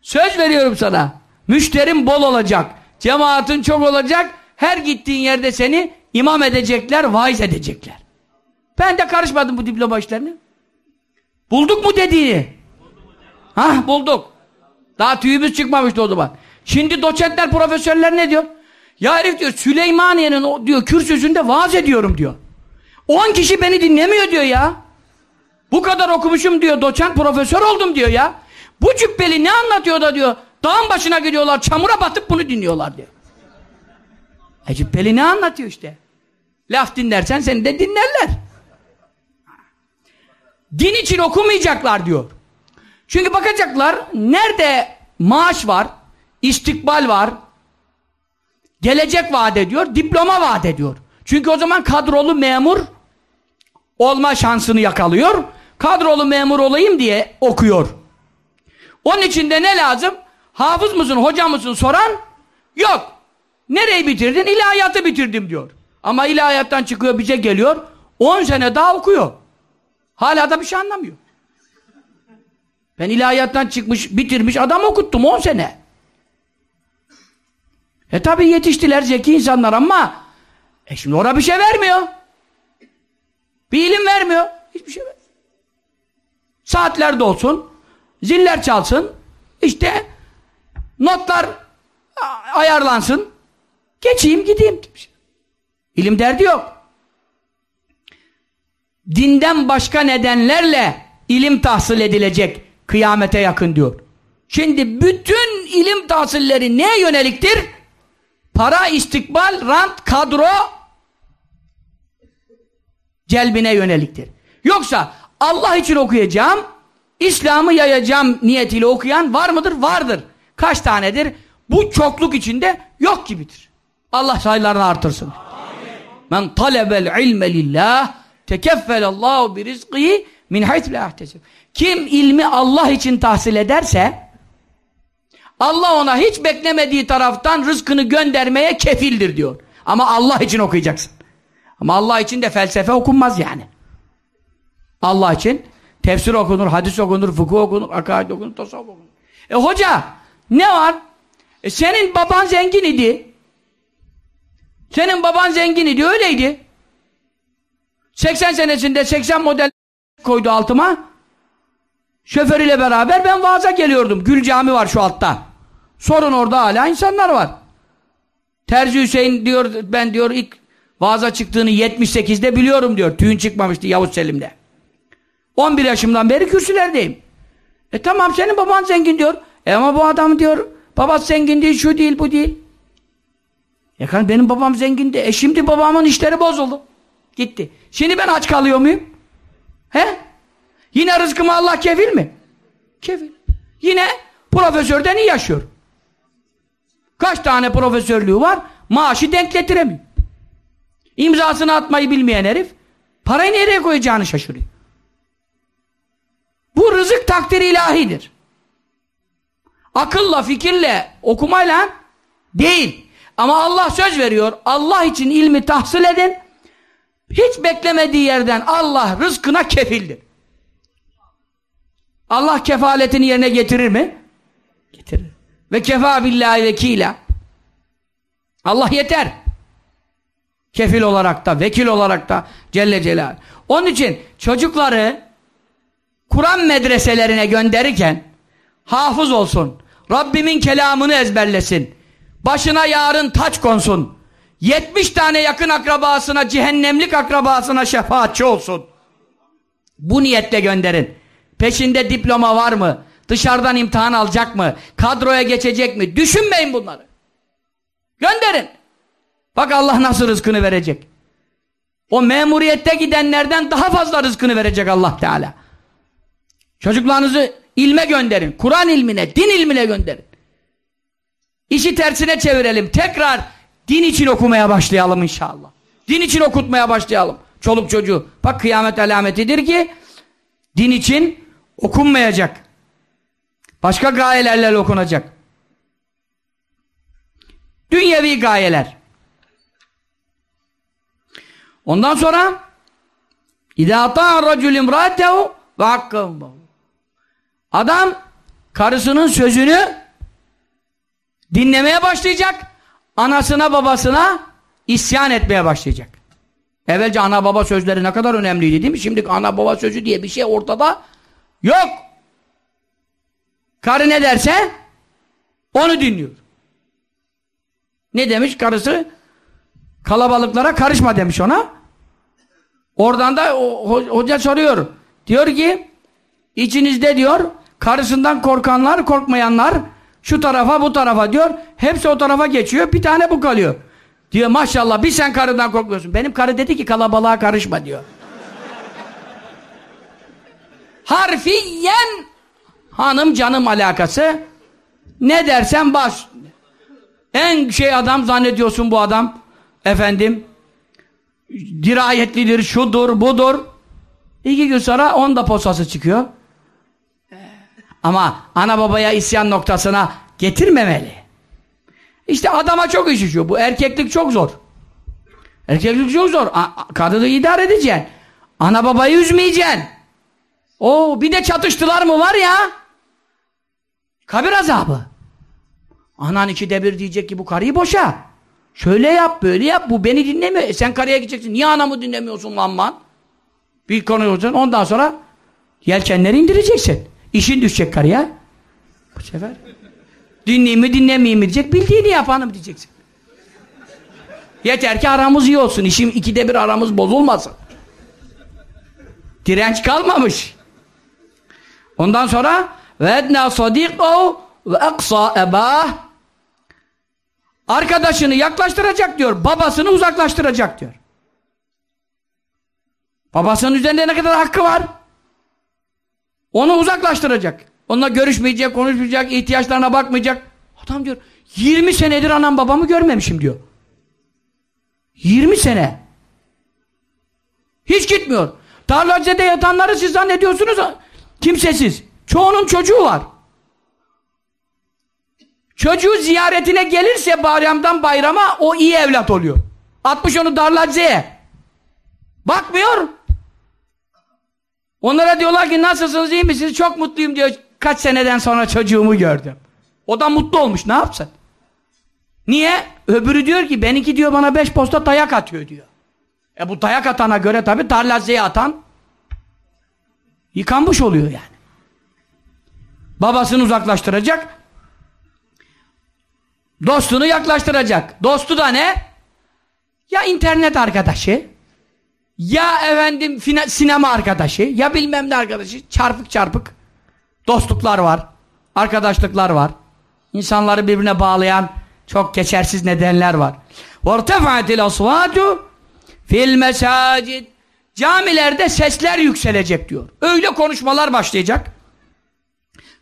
Söz veriyorum sana. Müşterim bol olacak. Cemaatin çok olacak. Her gittiğin yerde seni imam edecekler, vaiz edecekler. Ben de karışmadım bu diploma işlerine. Bulduk mu dediğini? Hah bulduk. Daha tüyümüz çıkmamıştı o zaman. Şimdi doçentler, profesörler ne diyor? Ya herif diyor Süleymaniye'nin diyor kürsüsünde vaaz ediyorum diyor. 10 kişi beni dinlemiyor diyor ya. Bu kadar okumuşum diyor, doçent profesör oldum diyor ya. Bu cübbeli ne anlatıyor da diyor, dağın başına gidiyorlar, çamura batıp bunu dinliyorlar diyor. E cübbeli ne anlatıyor işte? Laf dinlersen seni de dinlerler. Din için okumayacaklar diyor. Çünkü bakacaklar, nerede maaş var, istikbal var, gelecek vaat ediyor, diploma vaat ediyor. Çünkü o zaman kadrolu memur olma şansını yakalıyor. Kadrolu memur olayım diye okuyor. Onun için de ne lazım? Hafız mısın, hoca mısın soran yok. Nereyi bitirdin? İlahiyatı bitirdim diyor. Ama ilahiyattan çıkıyor bize geliyor. 10 sene daha okuyor. Hala da bir şey anlamıyor. Ben ilahiyattan çıkmış, bitirmiş adam okuttum 10 sene. E tabi yetiştiler zeki insanlar ama e şimdi ona bir şey vermiyor. Bir ilim vermiyor. Hiçbir şey vermiyor. Saatler dolsun, ziller çalsın, işte notlar ayarlansın, geçeyim gideyim. İlim derdi yok. Dinden başka nedenlerle ilim tahsil edilecek kıyamete yakın diyor. Şimdi bütün ilim tahsilleri neye yöneliktir? Para, istikbal, rant, kadro celbine yöneliktir. Yoksa Allah için okuyacağım, İslam'ı yayacağım niyetiyle okuyan var mıdır? Vardır. Kaç tanedir? Bu çokluk içinde yok gibidir. Allah sayılarını artırsın. Men talebel ilme lillah tekeffelallahu bi rizqihi min hayt la Kim ilmi Allah için tahsil ederse Allah ona hiç beklemediği taraftan rızkını göndermeye kefildir diyor. Ama Allah için okuyacaksın. Ama Allah için de felsefe okunmaz yani. Allah için tefsir okunur, hadis okunur, fıkıh okunur, akaid okunur, tasavvuf okunur. E hoca ne var? E senin baban zengin idi. Senin baban zengin idi, öyleydi. 80 senesinde 80 model koydu altıma. Şoförüyle beraber ben vaaza geliyordum. Gül cami var şu altta. Sorun orada hala insanlar var. Terzi Hüseyin diyor, ben diyor ilk vaaza çıktığını 78'de biliyorum diyor. Tüyün çıkmamıştı Yavuz Selim'de. 11 yaşımdan beri kürsülerdeyim. E tamam senin baban zengin diyor. E ama bu adam diyor babası zengin değil, şu değil, bu değil. Ya kan benim babam zengindi. E şimdi babamın işleri bozuldu. Gitti. Şimdi ben aç kalıyor muyum? He? Yine rızkımı Allah kefil mi? Kefil. Yine profesörden iyi yaşıyor. Kaç tane profesörlüğü var? Maaşı denkletiremiyor. İmzasını atmayı bilmeyen herif parayı nereye koyacağını şaşırıyor. Bu rızık takdiri ilahidir. Akılla, fikirle, okumayla değil. Ama Allah söz veriyor. Allah için ilmi tahsil edin. Hiç beklemediği yerden Allah rızkına kefildir. Allah kefaletini yerine getirir mi? Ve kefa billahi vekila. Allah yeter. Kefil olarak da, vekil olarak da Celle Celal. Onun için çocukları Kur'an medreselerine gönderirken hafız olsun. Rabbimin kelamını ezberlesin. Başına yarın taç konsun. 70 tane yakın akrabasına, cehennemlik akrabasına şefaatçi olsun. Bu niyetle gönderin. Peşinde diploma var mı? Dışarıdan imtihan alacak mı? Kadroya geçecek mi? Düşünmeyin bunları. Gönderin. Bak Allah nasıl rızkını verecek. O memuriyette gidenlerden daha fazla rızkını verecek Allah Teala. Çocuklarınızı ilme gönderin. Kur'an ilmine, din ilmine gönderin. İşi tersine çevirelim. Tekrar din için okumaya başlayalım inşallah. Din için okutmaya başlayalım. Çoluk çocuğu. Bak kıyamet alametidir ki din için okunmayacak. Başka gayelerle okunacak. Dünyevi gayeler. Ondan sonra اِذَا طَعَ الرَّجُلِ اِمْرَاتَهُ وَحَقَّهُ Adam karısının sözünü dinlemeye başlayacak. Anasına babasına isyan etmeye başlayacak. Evvelce ana baba sözleri ne kadar önemliydi değil mi? Şimdi ana baba sözü diye bir şey ortada yok. Karı ne derse onu dinliyor. Ne demiş karısı? Kalabalıklara karışma demiş ona. Oradan da hoca soruyor. Diyor ki içinizde diyor karısından korkanlar korkmayanlar şu tarafa bu tarafa diyor. Hepsi o tarafa geçiyor. Bir tane bu kalıyor. Diyor maşallah bir sen karından korkmuyorsun. Benim karı dedi ki kalabalığa karışma diyor. Harfiyen hanım canım alakası ne dersen baş. En şey adam zannediyorsun bu adam efendim dirayetlidir, şudur, budur. İki gün sonra onda posası çıkıyor. Ama ana babaya isyan noktasına getirmemeli. İşte adama çok iş düşüyor. Bu erkeklik çok zor. Erkeklik çok zor. Kadını idare edeceksin. Ana babayı üzmeyeceksin. O bir de çatıştılar mı var ya Kabir azabı. Anan ikide bir diyecek ki bu karıyı boşa. Şöyle yap, böyle yap. Bu beni dinlemiyor. E sen karıya gideceksin. Niye anamı dinlemiyorsun lan man? Bir konu olacaksın. Ondan sonra yelkenleri indireceksin. İşin düşecek karıya. Bu sefer dinleyeyim mi dinlemeyeyim mi diyecek. Bildiğini yap hanım diyeceksin. Yeter ki aramız iyi olsun. İşim ikide bir aramız bozulmasın. Direnç kalmamış. Ondan sonra ve edna sadikahu ve aksa ebah arkadaşını yaklaştıracak diyor. Babasını uzaklaştıracak diyor. Babasının üzerinde ne kadar hakkı var? Onu uzaklaştıracak. Onunla görüşmeyecek, konuşmayacak, ihtiyaçlarına bakmayacak. Adam diyor 20 senedir anam babamı görmemişim diyor. 20 sene. Hiç gitmiyor. Tarlacede yatanları siz zannediyorsunuz kimsesiz. Çoğunun çocuğu var. Çocuğu ziyaretine gelirse bayramdan bayrama o iyi evlat oluyor. Atmış onu darlaceye. Bakmıyor. Onlara diyorlar ki nasılsınız iyi misiniz? Çok mutluyum diyor. Kaç seneden sonra çocuğumu gördüm. O da mutlu olmuş. Ne yapsın? Niye? Öbürü diyor ki benimki diyor bana beş posta dayak atıyor diyor. E bu dayak atana göre tabi darlaceye atan yıkanmış oluyor yani. Babasını uzaklaştıracak. Dostunu yaklaştıracak. Dostu da ne? Ya internet arkadaşı ya efendim sinema arkadaşı ya bilmem ne arkadaşı çarpık çarpık dostluklar var. Arkadaşlıklar var. İnsanları birbirine bağlayan çok geçersiz nedenler var. وَارْتَفَعَتِ الْاَصْوَاتُ fil mesacid camilerde sesler yükselecek diyor. Öyle konuşmalar başlayacak.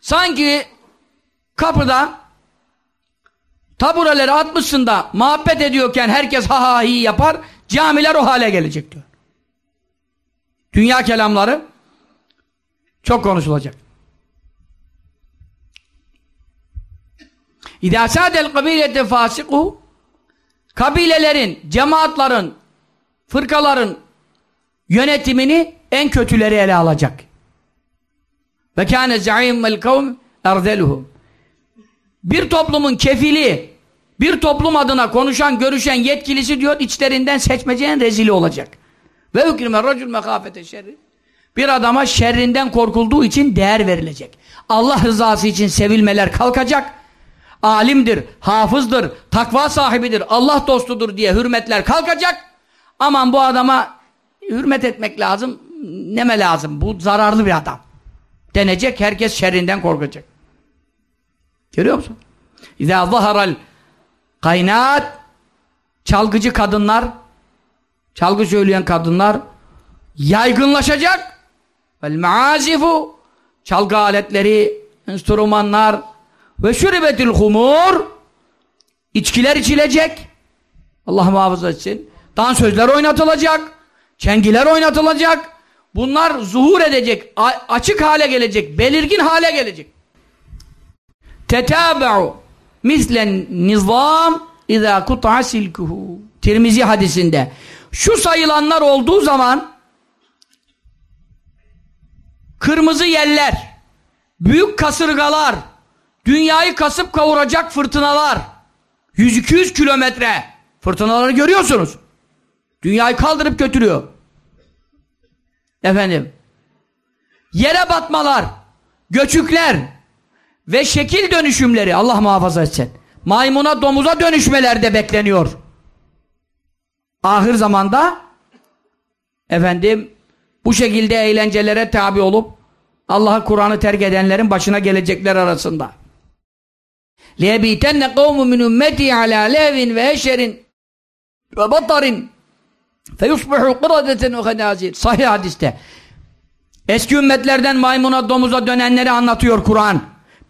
Sanki kapıda tabureleri atmışsın da muhabbet ediyorken herkes ha ha hi yapar. Camiler o hale gelecek diyor. Dünya kelamları çok konuşulacak. İdâ sâdel kabilete fâsiku kabilelerin, cemaatların, fırkaların yönetimini en kötüleri ele alacak. Ve kâne zâimmel kavm erdeluhum. Bir toplumun kefili, bir toplum adına konuşan, görüşen yetkilisi diyor içlerinden seçmeceğin rezili olacak. Ve hükrime racül mekafete şerri. Bir adama şerrinden korkulduğu için değer verilecek. Allah rızası için sevilmeler kalkacak. Alimdir, hafızdır, takva sahibidir, Allah dostudur diye hürmetler kalkacak. Aman bu adama hürmet etmek lazım, neme lazım, bu zararlı bir adam. Denecek, herkes şerrinden korkacak. Görüyor musun? İzâ zaharal kaynat çalgıcı kadınlar çalgı söyleyen kadınlar yaygınlaşacak vel maazifu çalgı aletleri enstrümanlar ve şuribetil humur içkiler içilecek Allah muhafaza etsin dansözler oynatılacak çengiler oynatılacak bunlar zuhur edecek açık hale gelecek belirgin hale gelecek. Tetâbe'u mislen nizam izâ kut'a silkuhu. Tirmizi hadisinde. Şu sayılanlar olduğu zaman kırmızı yeller büyük kasırgalar dünyayı kasıp kavuracak fırtınalar 100-200 kilometre fırtınaları görüyorsunuz. Dünyayı kaldırıp götürüyor efendim yere batmalar göçükler ve şekil dönüşümleri Allah muhafaza etsin. Maymuna domuza dönüşmeler de bekleniyor. Ahir zamanda efendim bu şekilde eğlencelere tabi olup Allah'a Kur'an'ı terk edenlerin başına gelecekler arasında. لِيَبِيتَنَّ قَوْمُ مِنْ اُمَّتِي عَلَى لَهْوٍ وَاَشَرٍ وَبَطَرٍ feyusbuhu kıradeten ve henazir sahih hadiste. Eski ümmetlerden maymuna domuza dönenleri anlatıyor Kur'an.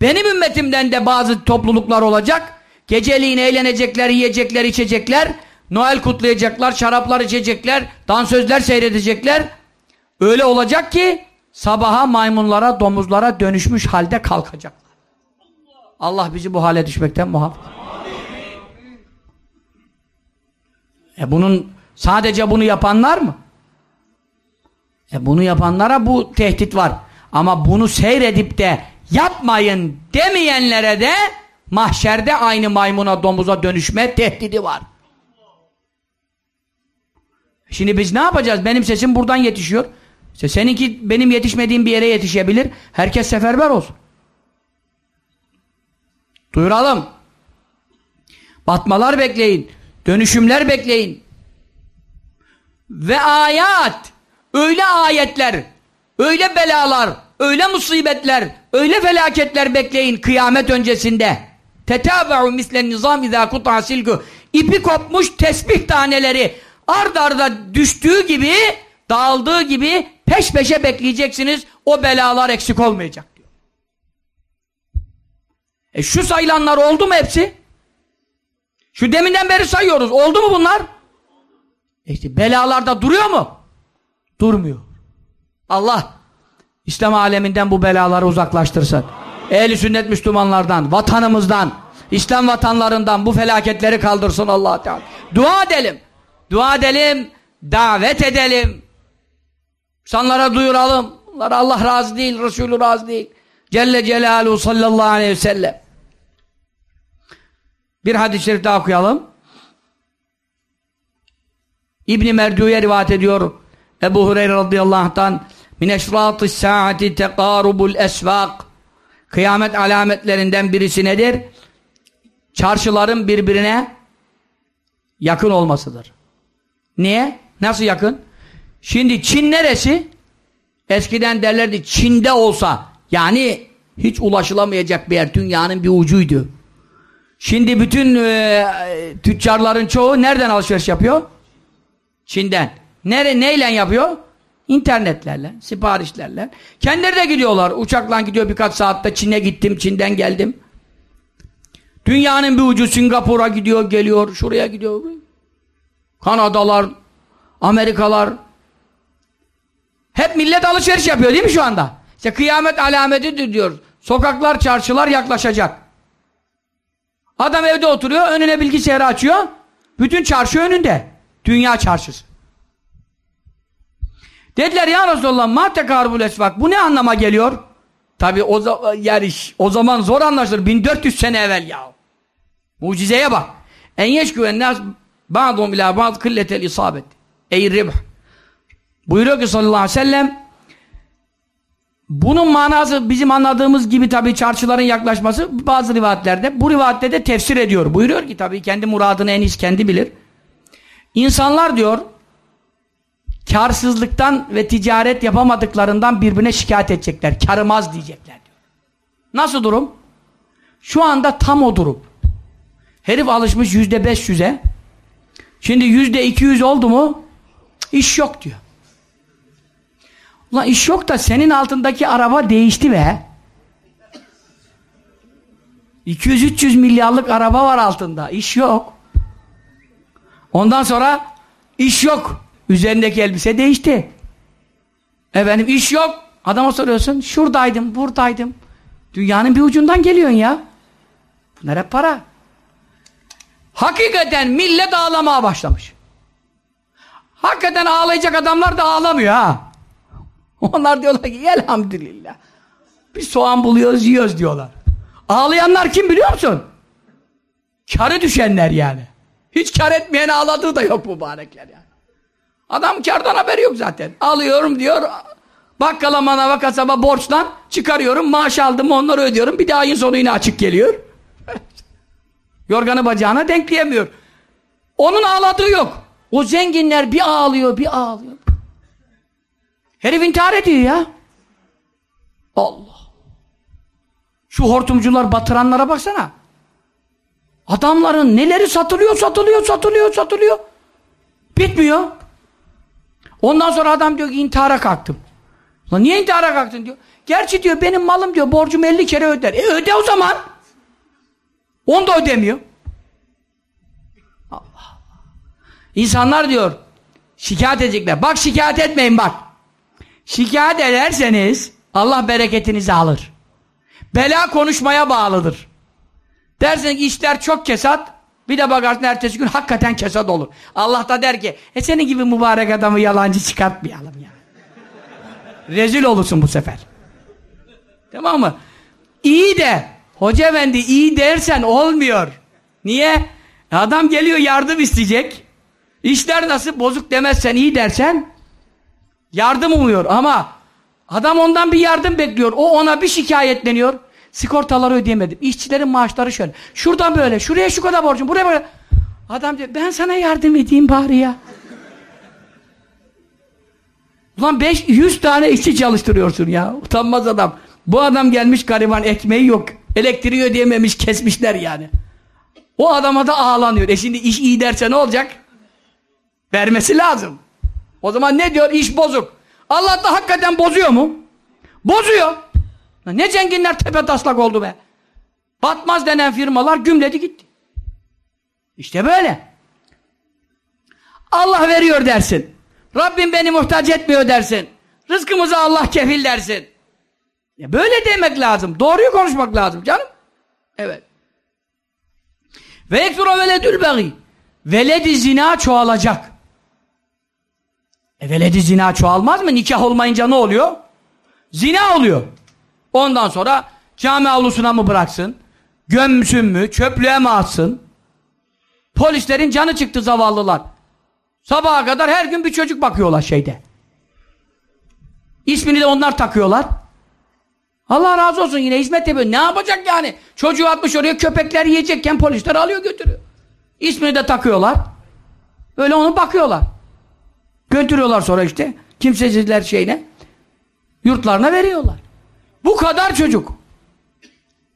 Benim ümmetimden de bazı topluluklar olacak. Geceliğin eğlenecekler yiyecekler içecekler. Noel kutlayacaklar şaraplar içecekler dansözler seyredecekler. Öyle olacak ki sabaha maymunlara domuzlara dönüşmüş halde kalkacaklar. Allah bizi bu hale düşmekten muhafaza e bunun sadece bunu yapanlar mı? E bunu yapanlara bu tehdit var. Ama bunu seyredip de yapmayın demeyenlere de mahşerde aynı maymuna domuza dönüşme tehdidi var. Şimdi biz ne yapacağız? Benim sesim buradan yetişiyor. İşte seninki benim yetişmediğim bir yere yetişebilir. Herkes seferber olsun. Duyuralım. Batmalar bekleyin. Dönüşümler bekleyin. Ve ayat. Öyle ayetler, öyle belalar, öyle musibetler, öyle felaketler bekleyin kıyamet öncesinde. Tetâbe'u mislen nizam izâ kut'a silgü. İpi kopmuş tesbih taneleri ard arda düştüğü gibi, dağıldığı gibi peş peşe bekleyeceksiniz. O belalar eksik olmayacak diyor. E şu sayılanlar oldu mu hepsi? Şu deminden beri sayıyoruz. Oldu mu bunlar? E işte belalarda duruyor mu? Durmuyor. Allah İslam aleminden bu belaları uzaklaştırsın. Ehli sünnet Müslümanlardan, vatanımızdan, İslam vatanlarından bu felaketleri kaldırsın Allah Teala. Dua edelim. Dua edelim, davet edelim. İnsanlara duyuralım. Bunlara Allah razı değil, Resulü razı değil. Celle Celaluhu sallallahu aleyhi ve sellem. Bir hadis-i şerif daha okuyalım. İbn-i Merdu'ya rivayet ediyor. Ebu Hureyre radıyallahu anh'tan min eşratı saati tekarubul esvak kıyamet alametlerinden birisi nedir? Çarşıların birbirine yakın olmasıdır. Niye? Nasıl yakın? Şimdi Çin neresi? Eskiden derlerdi Çin'de olsa yani hiç ulaşılamayacak bir yer dünyanın bir ucuydu. Şimdi bütün e, tüccarların çoğu nereden alışveriş yapıyor? Çin'den. Nere, neyle yapıyor? İnternetlerle, siparişlerle. Kendileri de gidiyorlar. Uçakla gidiyor birkaç saatte Çin'e gittim, Çin'den geldim. Dünyanın bir ucu Singapur'a gidiyor, geliyor, şuraya gidiyor. Kanadalar, Amerikalar. Hep millet alışveriş yapıyor değil mi şu anda? İşte kıyamet alametidir diyor. Sokaklar, çarşılar yaklaşacak. Adam evde oturuyor, önüne bilgisayarı açıyor. Bütün çarşı önünde. Dünya çarşısı. Dediler ya Resulallah ma tekarbul esvak. Bu ne anlama geliyor? Tabi o, yani o zaman zor anlaşılır. 1400 sene evvel ya. Mucizeye bak. En yeşküven nas ba'dum ila ba'd kılletel isabet. Ey ribh. Buyuruyor ki sallallahu aleyhi ve sellem bunun manası bizim anladığımız gibi tabi çarşıların yaklaşması bazı rivayetlerde bu rivayette de tefsir ediyor. Buyuruyor ki tabi kendi muradını en iyisi kendi bilir. İnsanlar diyor karsızlıktan ve ticaret yapamadıklarından birbirine şikayet edecekler. Karımaz diyecekler. Diyor. Nasıl durum? Şu anda tam o durum. Herif alışmış yüzde beş yüze. Şimdi yüzde iki yüz oldu mu iş yok diyor. Ulan iş yok da senin altındaki araba değişti be. 200-300 milyarlık araba var altında. İş yok. Ondan sonra iş yok. Üzerindeki elbise değişti. Efendim iş yok. Adama soruyorsun. Şuradaydım, buradaydım. Dünyanın bir ucundan geliyorsun ya. Bunlar hep para. Hakikaten millet ağlamaya başlamış. Hakikaten ağlayacak adamlar da ağlamıyor ha. Onlar diyorlar ki elhamdülillah. Bir soğan buluyoruz yiyoruz diyorlar. Ağlayanlar kim biliyor musun? Karı düşenler yani. Hiç kar etmeyen ağladığı da yok mübarekler yani. Adam kardan haberi yok zaten. Alıyorum diyor. Bakkala manava kasaba borçtan çıkarıyorum. Maaş aldım onları ödüyorum. Bir de ayın sonu yine açık geliyor. Yorganı bacağına denkleyemiyor. Onun ağladığı yok. O zenginler bir ağlıyor bir ağlıyor. Herif intihar ediyor ya. Allah. Şu hortumcular batıranlara baksana. Adamların neleri satılıyor, satılıyor, satılıyor, satılıyor. Bitmiyor. Ondan sonra adam diyor ki intihara kalktım. Lan niye intihara kalktın diyor. Gerçi diyor benim malım diyor borcumu 50 kere öder. E öde o zaman. Onu da ödemiyor. Allah Allah. İnsanlar diyor şikayet edecekler. Bak şikayet etmeyin bak. Şikayet ederseniz Allah bereketinizi alır. Bela konuşmaya bağlıdır. Derseniz ki işler çok kesat bir de bakarsın ertesi gün hakikaten kesat olur. Allah da der ki e senin gibi mübarek adamı yalancı çıkartmayalım ya. Rezil olursun bu sefer. Tamam mı? İyi de. Hoca efendi iyi dersen olmuyor. Niye? Adam geliyor yardım isteyecek. İşler nasıl bozuk demezsen iyi dersen yardım umuyor ama adam ondan bir yardım bekliyor. O ona bir şikayetleniyor. Sigortaları ödeyemedim. İşçilerin maaşları şöyle. Şuradan böyle. Şuraya şu kadar borcum. Buraya böyle. Adam diyor ben sana yardım edeyim bari ya. Ulan 500 tane işçi çalıştırıyorsun ya. Utanmaz adam. Bu adam gelmiş gariban ekmeği yok. Elektriği ödeyememiş kesmişler yani. O adama da ağlanıyor. E şimdi iş iyi derse ne olacak? Vermesi lazım. O zaman ne diyor? İş bozuk. Allah da hakikaten bozuyor mu? Bozuyor. Ne zenginler tepe taslak oldu be. Batmaz denen firmalar gümledi gitti. İşte böyle. Allah veriyor dersin. Rabbim beni muhtaç etmiyor dersin. Rızkımızı Allah kefil dersin. Ya böyle demek lazım. Doğruyu konuşmak lazım canım. Evet. Ve eksura veledül bagi. Veledi zina çoğalacak. E veledi zina çoğalmaz mı? Nikah olmayınca ne oluyor? Zina oluyor. Ondan sonra cami avlusuna mı bıraksın? Gömsün mü? Çöplüğe mi atsın? Polislerin canı çıktı zavallılar. Sabaha kadar her gün bir çocuk bakıyorlar şeyde. İsmini de onlar takıyorlar. Allah razı olsun yine hizmet yapıyor. Ne yapacak yani? Çocuğu atmış oraya köpekler yiyecekken polisler alıyor götürüyor. İsmini de takıyorlar. Öyle onu bakıyorlar. Götürüyorlar sonra işte kimsesizler şeyine yurtlarına veriyorlar. Bu kadar çocuk.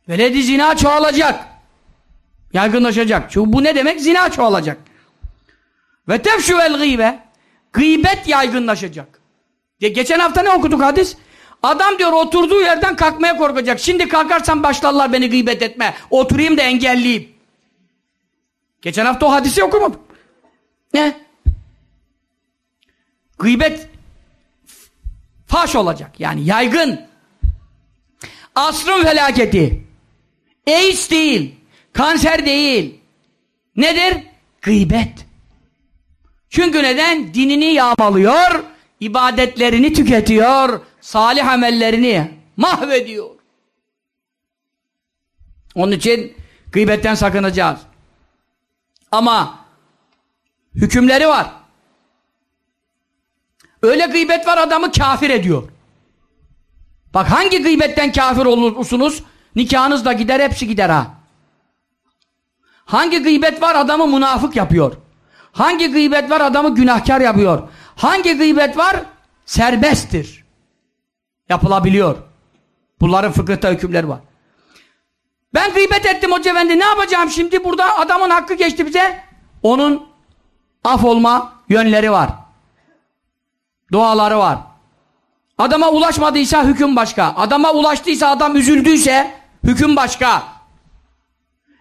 Veledi zina çoğalacak. Yaygınlaşacak. Çünkü bu ne demek? Zina çoğalacak. Ve tefşüvel gıybe. Gıybet yaygınlaşacak. Geçen hafta ne okuduk hadis? Adam diyor oturduğu yerden kalkmaya korkacak. Şimdi kalkarsam başlarlar beni gıybet etme. Oturayım da engelleyeyim. Geçen hafta o hadisi okumadım. Ne? Gıybet faş olacak. Yani yaygın. Asrın felaketi. AIDS değil. Kanser değil. Nedir? Gıybet. Çünkü neden? Dinini yağmalıyor, ibadetlerini tüketiyor, salih amellerini mahvediyor. Onun için gıybetten sakınacağız. Ama hükümleri var. Öyle gıybet var adamı kafir ediyor. Bak hangi gıybetten kafir olursunuz? Nikahınız da gider, hepsi gider ha. Hangi gıybet var adamı münafık yapıyor. Hangi gıybet var adamı günahkar yapıyor. Hangi gıybet var serbesttir. Yapılabiliyor. Bunların fıkıhta hükümleri var. Ben gıybet ettim hoca efendi ne yapacağım şimdi burada adamın hakkı geçti bize. Onun af olma yönleri var. Duaları var. Adama ulaşmadıysa hüküm başka. Adama ulaştıysa adam üzüldüyse hüküm başka.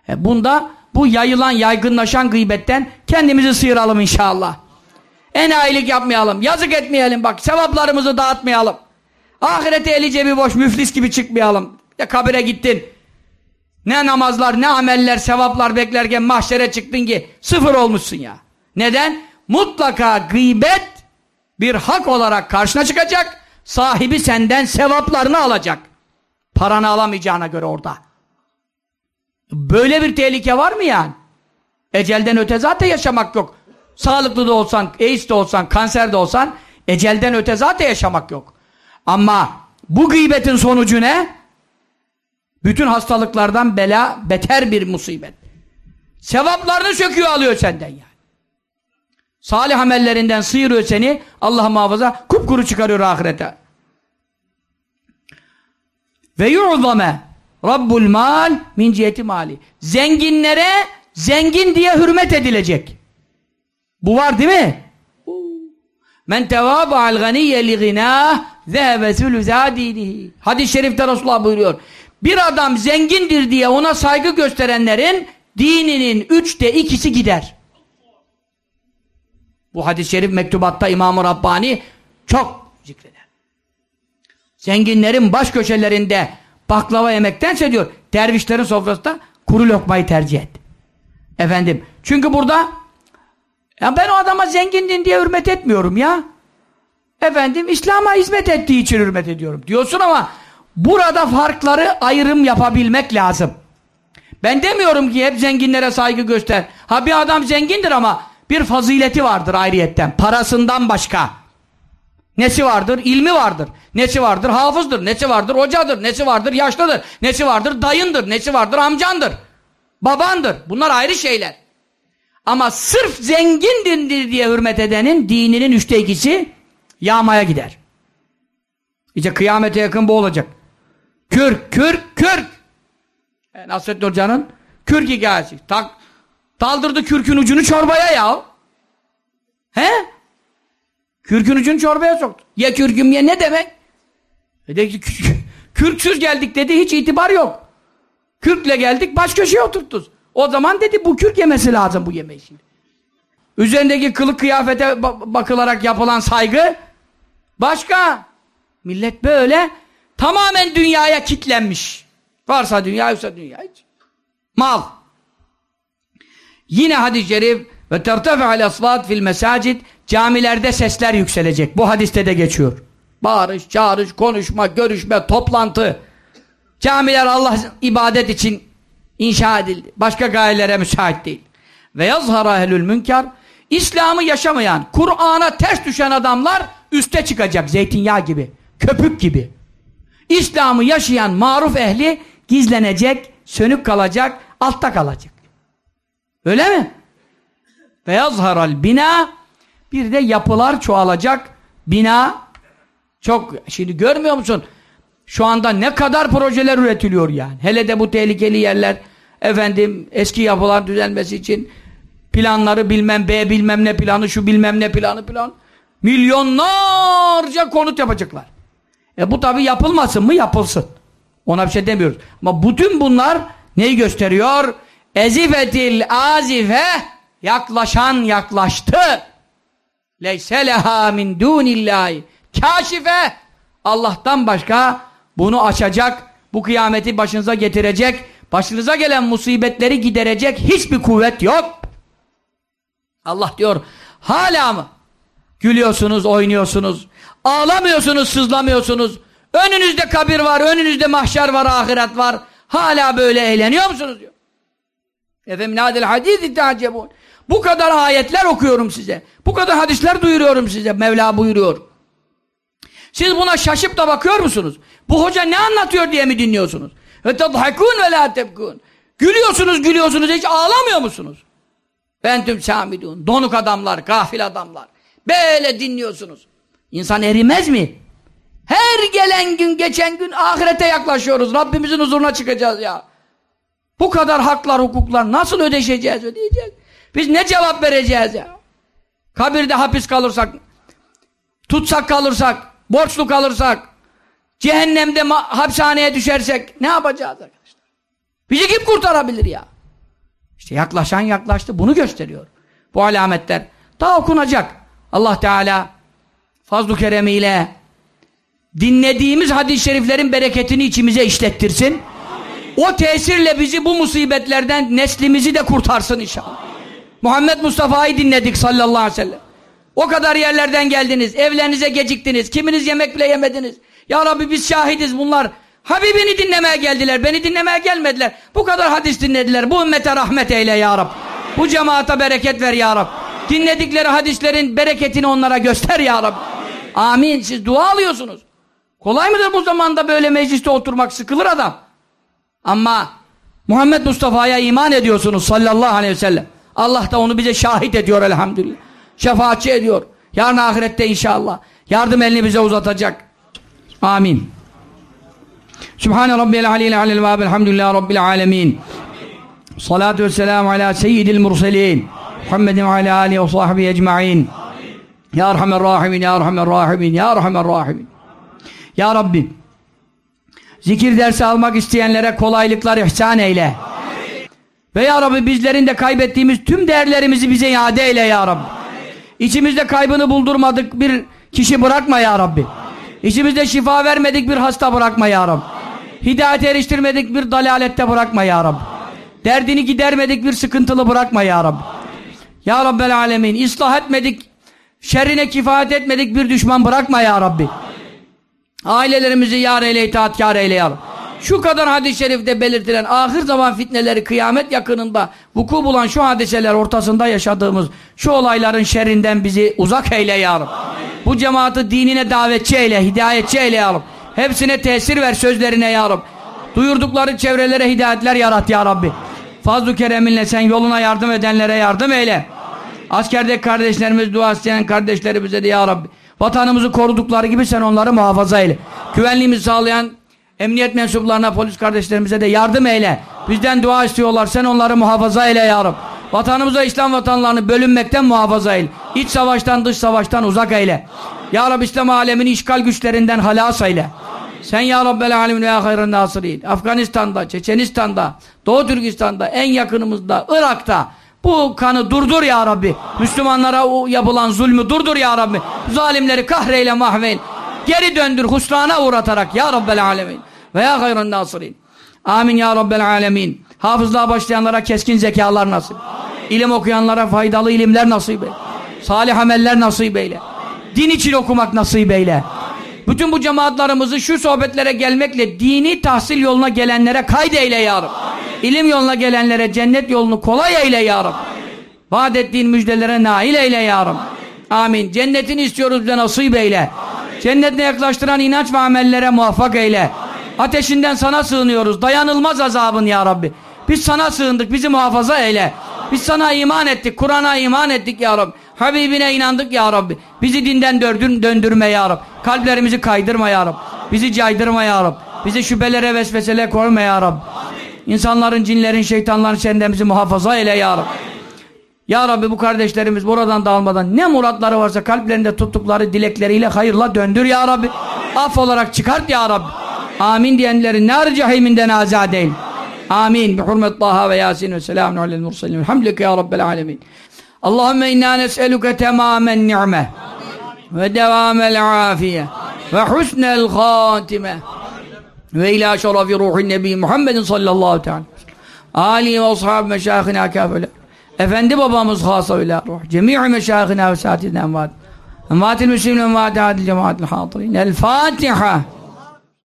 E bunda bu yayılan, yaygınlaşan gıybetten kendimizi sıyıralım inşallah. Enayilik yapmayalım, yazık etmeyelim bak, sevaplarımızı dağıtmayalım. Ahirete eli cebi boş, müflis gibi çıkmayalım. Ya kabire gittin, ne namazlar, ne ameller, sevaplar beklerken mahşere çıktın ki sıfır olmuşsun ya. Neden? Mutlaka gıybet bir hak olarak karşına çıkacak, sahibi senden sevaplarını alacak. Paranı alamayacağına göre orada. Böyle bir tehlike var mı yani? Ecelden öte zaten yaşamak yok. Sağlıklı da olsan, AIDS de olsan, kanser de olsan ecelden öte zaten yaşamak yok. Ama bu gıybetin sonucu ne? Bütün hastalıklardan bela, beter bir musibet. Sevaplarını söküyor alıyor senden yani. Salih amellerinden sıyırıyor seni, Allah muhafaza kupkuru çıkarıyor ahirete. Ve yu'zame Rabbul mal min ciheti mali. Zenginlere zengin diye hürmet edilecek. Bu var değil mi? Men tevâba'al ganiyye li gınâh zehebe. Hadis-i şerifte Resulullah buyuruyor. Bir adam zengindir diye ona saygı gösterenlerin dininin üçte ikisi gider. Bu hadis-i şerif mektubatta İmam-ı Rabbani çok zikreder. Zenginlerin baş köşelerinde baklava yemektense diyor dervişlerin sofrasında kuru lokmayı tercih et. Efendim çünkü burada ya ben o adama zengindin diye hürmet etmiyorum ya. Efendim İslam'a hizmet ettiği için hürmet ediyorum diyorsun ama burada farkları ayrım yapabilmek lazım. Ben demiyorum ki hep zenginlere saygı göster. Ha bir adam zengindir ama bir fazileti vardır ayrıyetten. Parasından başka. Nesi vardır? İlmi vardır. Nesi vardır? Hafızdır. Nesi vardır? Hocadır. Nesi vardır? Yaşlıdır. Nesi vardır? Dayındır. Nesi vardır? Amcandır. Babandır. Bunlar ayrı şeyler. Ama sırf zengindir diye hürmet edenin dininin üçte ikisi yağmaya gider. İşte kıyamete yakın bu olacak. Kürk, kürk, kürk. E, Nasrettin Hoca'nın kürk hikayesi. Tak, daldırdı kürkün ucunu çorbaya ya. He? Kürkün ucunu çorbaya soktu. Ye kürküm ye ne demek? E ki, kürksüz geldik dedi hiç itibar yok. Kürkle geldik baş köşeye oturttuk. O zaman dedi bu kürk yemesi lazım bu yemeği şimdi. Üzerindeki kılık kıyafete bakılarak yapılan saygı başka. Millet böyle tamamen dünyaya kitlenmiş. Varsa dünya yoksa dünya hiç. Mal. Yine hadis-i şerif ve tertefe'al aslat fil mesacid camilerde sesler yükselecek. Bu hadiste de geçiyor. Bağırış, çağırış, konuşma, görüşme, toplantı. Camiler Allah ibadet için inşa edildi. Başka gayelere müsait değil. Ve yazhara ehlül münker İslam'ı yaşamayan, Kur'an'a ters düşen adamlar üste çıkacak zeytinyağı gibi, köpük gibi. İslam'ı yaşayan maruf ehli gizlenecek, sönük kalacak, altta kalacak. Öyle mi? Beyaz haral bina bir de yapılar çoğalacak. Bina çok şimdi görmüyor musun? Şu anda ne kadar projeler üretiliyor yani. Hele de bu tehlikeli yerler efendim eski yapılar düzelmesi için planları bilmem B bilmem ne planı şu bilmem ne planı plan milyonlarca konut yapacaklar. E bu tabi yapılmasın mı? Yapılsın. Ona bir şey demiyoruz. Ama bütün bunlar neyi gösteriyor? Ezifetil azife yaklaşan yaklaştı. Leyse leha min dunillahi kaşife Allah'tan başka bunu açacak, bu kıyameti başınıza getirecek, başınıza gelen musibetleri giderecek hiçbir kuvvet yok. Allah diyor, hala mı? Gülüyorsunuz, oynuyorsunuz, ağlamıyorsunuz, sızlamıyorsunuz. Önünüzde kabir var, önünüzde mahşer var, ahiret var. Hala böyle eğleniyor musunuz diyor. Efendim nadil hadis tacebun. Bu kadar ayetler okuyorum size. Bu kadar hadisler duyuruyorum size. Mevla buyuruyor. Siz buna şaşıp da bakıyor musunuz? Bu hoca ne anlatıyor diye mi dinliyorsunuz? Ve tadhakun ve tebkun. Gülüyorsunuz, gülüyorsunuz, hiç ağlamıyor musunuz? Ben tüm samidun. Donuk adamlar, gafil adamlar. Böyle dinliyorsunuz. İnsan erimez mi? Her gelen gün, geçen gün ahirete yaklaşıyoruz. Rabbimizin huzuruna çıkacağız ya. Bu kadar haklar, hukuklar nasıl ödeşeceğiz, ödeyeceğiz? Biz ne cevap vereceğiz ya? Kabirde hapis kalırsak, tutsak kalırsak, borçlu kalırsak, cehennemde hapishaneye düşersek ne yapacağız arkadaşlar? Bizi kim kurtarabilir ya? İşte yaklaşan yaklaştı. Bunu gösteriyor. Bu alametler daha okunacak. Allah Teala fazl-ı keremiyle dinlediğimiz hadis-i şeriflerin bereketini içimize işlettirsin. O tesirle bizi bu musibetlerden neslimizi de kurtarsın inşallah. Muhammed Mustafa'yı dinledik sallallahu aleyhi ve sellem. O kadar yerlerden geldiniz, evlerinize geciktiniz, kiminiz yemek bile yemediniz. Ya Rabbi biz şahidiz bunlar. Habibini dinlemeye geldiler, beni dinlemeye gelmediler. Bu kadar hadis dinlediler. Bu ümmete rahmet eyle ya Rabbi. Bu cemaate bereket ver ya Rabbi. Dinledikleri hadislerin bereketini onlara göster ya Rabbi. Amin. Siz dua alıyorsunuz. Kolay mıdır bu zamanda böyle mecliste oturmak? Sıkılır adam. Ama Muhammed Mustafa'ya iman ediyorsunuz sallallahu aleyhi ve sellem. Allah da onu bize şahit ediyor elhamdülillah. Şefaatçi ediyor. Yarın ahirette inşallah. Yardım elini bize uzatacak. Amin. Sübhane Rabbiyel Aleyhi Aleyhi ve Elhamdülillah Rabbil Alemin. Salatu ve selamu ala seyyidil murselin. Muhammedin ve ala alihi ve sahbihi ecma'in. Ya Erhamer Rahimin, Ya Erhamer Rahimin, Ya Erhamer Rahimin. Ya Rabbi, zikir dersi almak isteyenlere kolaylıklar ihsan eyle. Amin. Ve Ya Rabbi bizlerin de kaybettiğimiz tüm değerlerimizi bize iade eyle Ya Rabbi. Amin. İçimizde kaybını buldurmadık bir kişi bırakma Ya Rabbi. Amin. İçimizde şifa vermedik bir hasta bırakma Ya Rabbi. Amin. Hidayet eriştirmedik bir dalalette bırakma Ya Rabbi. Amin. Derdini gidermedik bir sıkıntılı bırakma Ya Rabbi. Amin. Ya Rabbel Alemin, ıslah etmedik, şerrine kifayet etmedik bir düşman bırakma Ya Rabbi. Amin. Ailelerimizi yar eyle, itaatkar eyle ya. Şu kadar hadis-i şerifte belirtilen ahir zaman fitneleri kıyamet yakınında vuku bulan şu hadiseler ortasında yaşadığımız şu olayların şerrinden bizi uzak eyle ya. Bu cemaati dinine davetçi eyle, hidayetçi eyle ya. Hepsine tesir ver sözlerine ya. Duyurdukları çevrelere hidayetler yarat ya Rabbi. Fazl-ı kereminle sen yoluna yardım edenlere yardım eyle. Askerdeki kardeşlerimiz, dua isteyen kardeşlerimize de ya Rabbi. Vatanımızı korudukları gibi sen onları muhafaza eyle. Güvenliğimizi sağlayan emniyet mensuplarına, polis kardeşlerimize de yardım eyle. Bizden dua istiyorlar. Sen onları muhafaza eyle ya Rabbi. Vatanımıza, İslam vatanlarını bölünmekten muhafaza eyle. İç savaştan, dış savaştan uzak eyle. Ya Rabbi İslam alemini işgal güçlerinden halas eyle. Sen ya Rabbel alemin ve ya nasirin. Afganistan'da, Çeçenistan'da, Doğu Türkistan'da, en yakınımızda, Irak'ta bu kanı durdur ya Rabbi. Müslümanlara yapılan zulmü durdur ya Rabbi. Zalimleri kahreyle mahveyle. Geri döndür husrana uğratarak ya Rabbel alemin. Ve ya hayrın nasirin. Amin ya Rabbel alemin. Hafızlığa başlayanlara keskin zekalar nasip. İlim okuyanlara faydalı ilimler nasip eyle. Salih ameller nasip eyle. Din için okumak nasip eyle. Bütün bu cemaatlarımızı şu sohbetlere gelmekle dini tahsil yoluna gelenlere kaydeyle ya Rabbi. İlim yoluna gelenlere cennet yolunu kolay eyle ya Rabbi. Vaat ettiğin müjdelere nail eyle ya Rabbi. Amin. Cennetini istiyoruz bize nasip eyle. Cennetine yaklaştıran inanç ve amellere muvaffak eyle. Ateşinden sana sığınıyoruz. Dayanılmaz azabın ya Rabbi. Biz sana sığındık. Bizi muhafaza eyle. Biz sana iman ettik. Kur'an'a iman ettik ya Rabbi. Habibine inandık ya Rabbi. Bizi dinden döndür, döndürme ya Rabbi. Kalplerimizi kaydırma ya Rabbi. Bizi caydırma ya Rabbi. Bizi şüphelere vesveselere koyma ya Rabbi. İnsanların, cinlerin, şeytanların şerrinden bizi muhafaza eyle ya Rabbi. Ya Rabbi bu kardeşlerimiz buradan dağılmadan ne muratları varsa kalplerinde tuttukları dilekleriyle hayırla döndür ya Rabbi. Af olarak çıkart ya Rabbi. Amin diyenleri nar cehiminden azat eyle. Amin. Bi hurmet Taha ve Yasin ve selamun alel mursalin. Elhamdülillah ya Rabbel alemin. اللهم إنا نسألك تمام النعمة ودوام العافية وحسن الخاتمة وإلى شرف روح النبي محمد صلى الله عليه وسلم. آلي وأصحاب مشايخنا كافلة أفندي بابامز خاصة إلى روح جميع مشايخنا وساتذنا أموات. أموات المسلمين أموات هذه الجماعة الحاضرين. الفاتحة.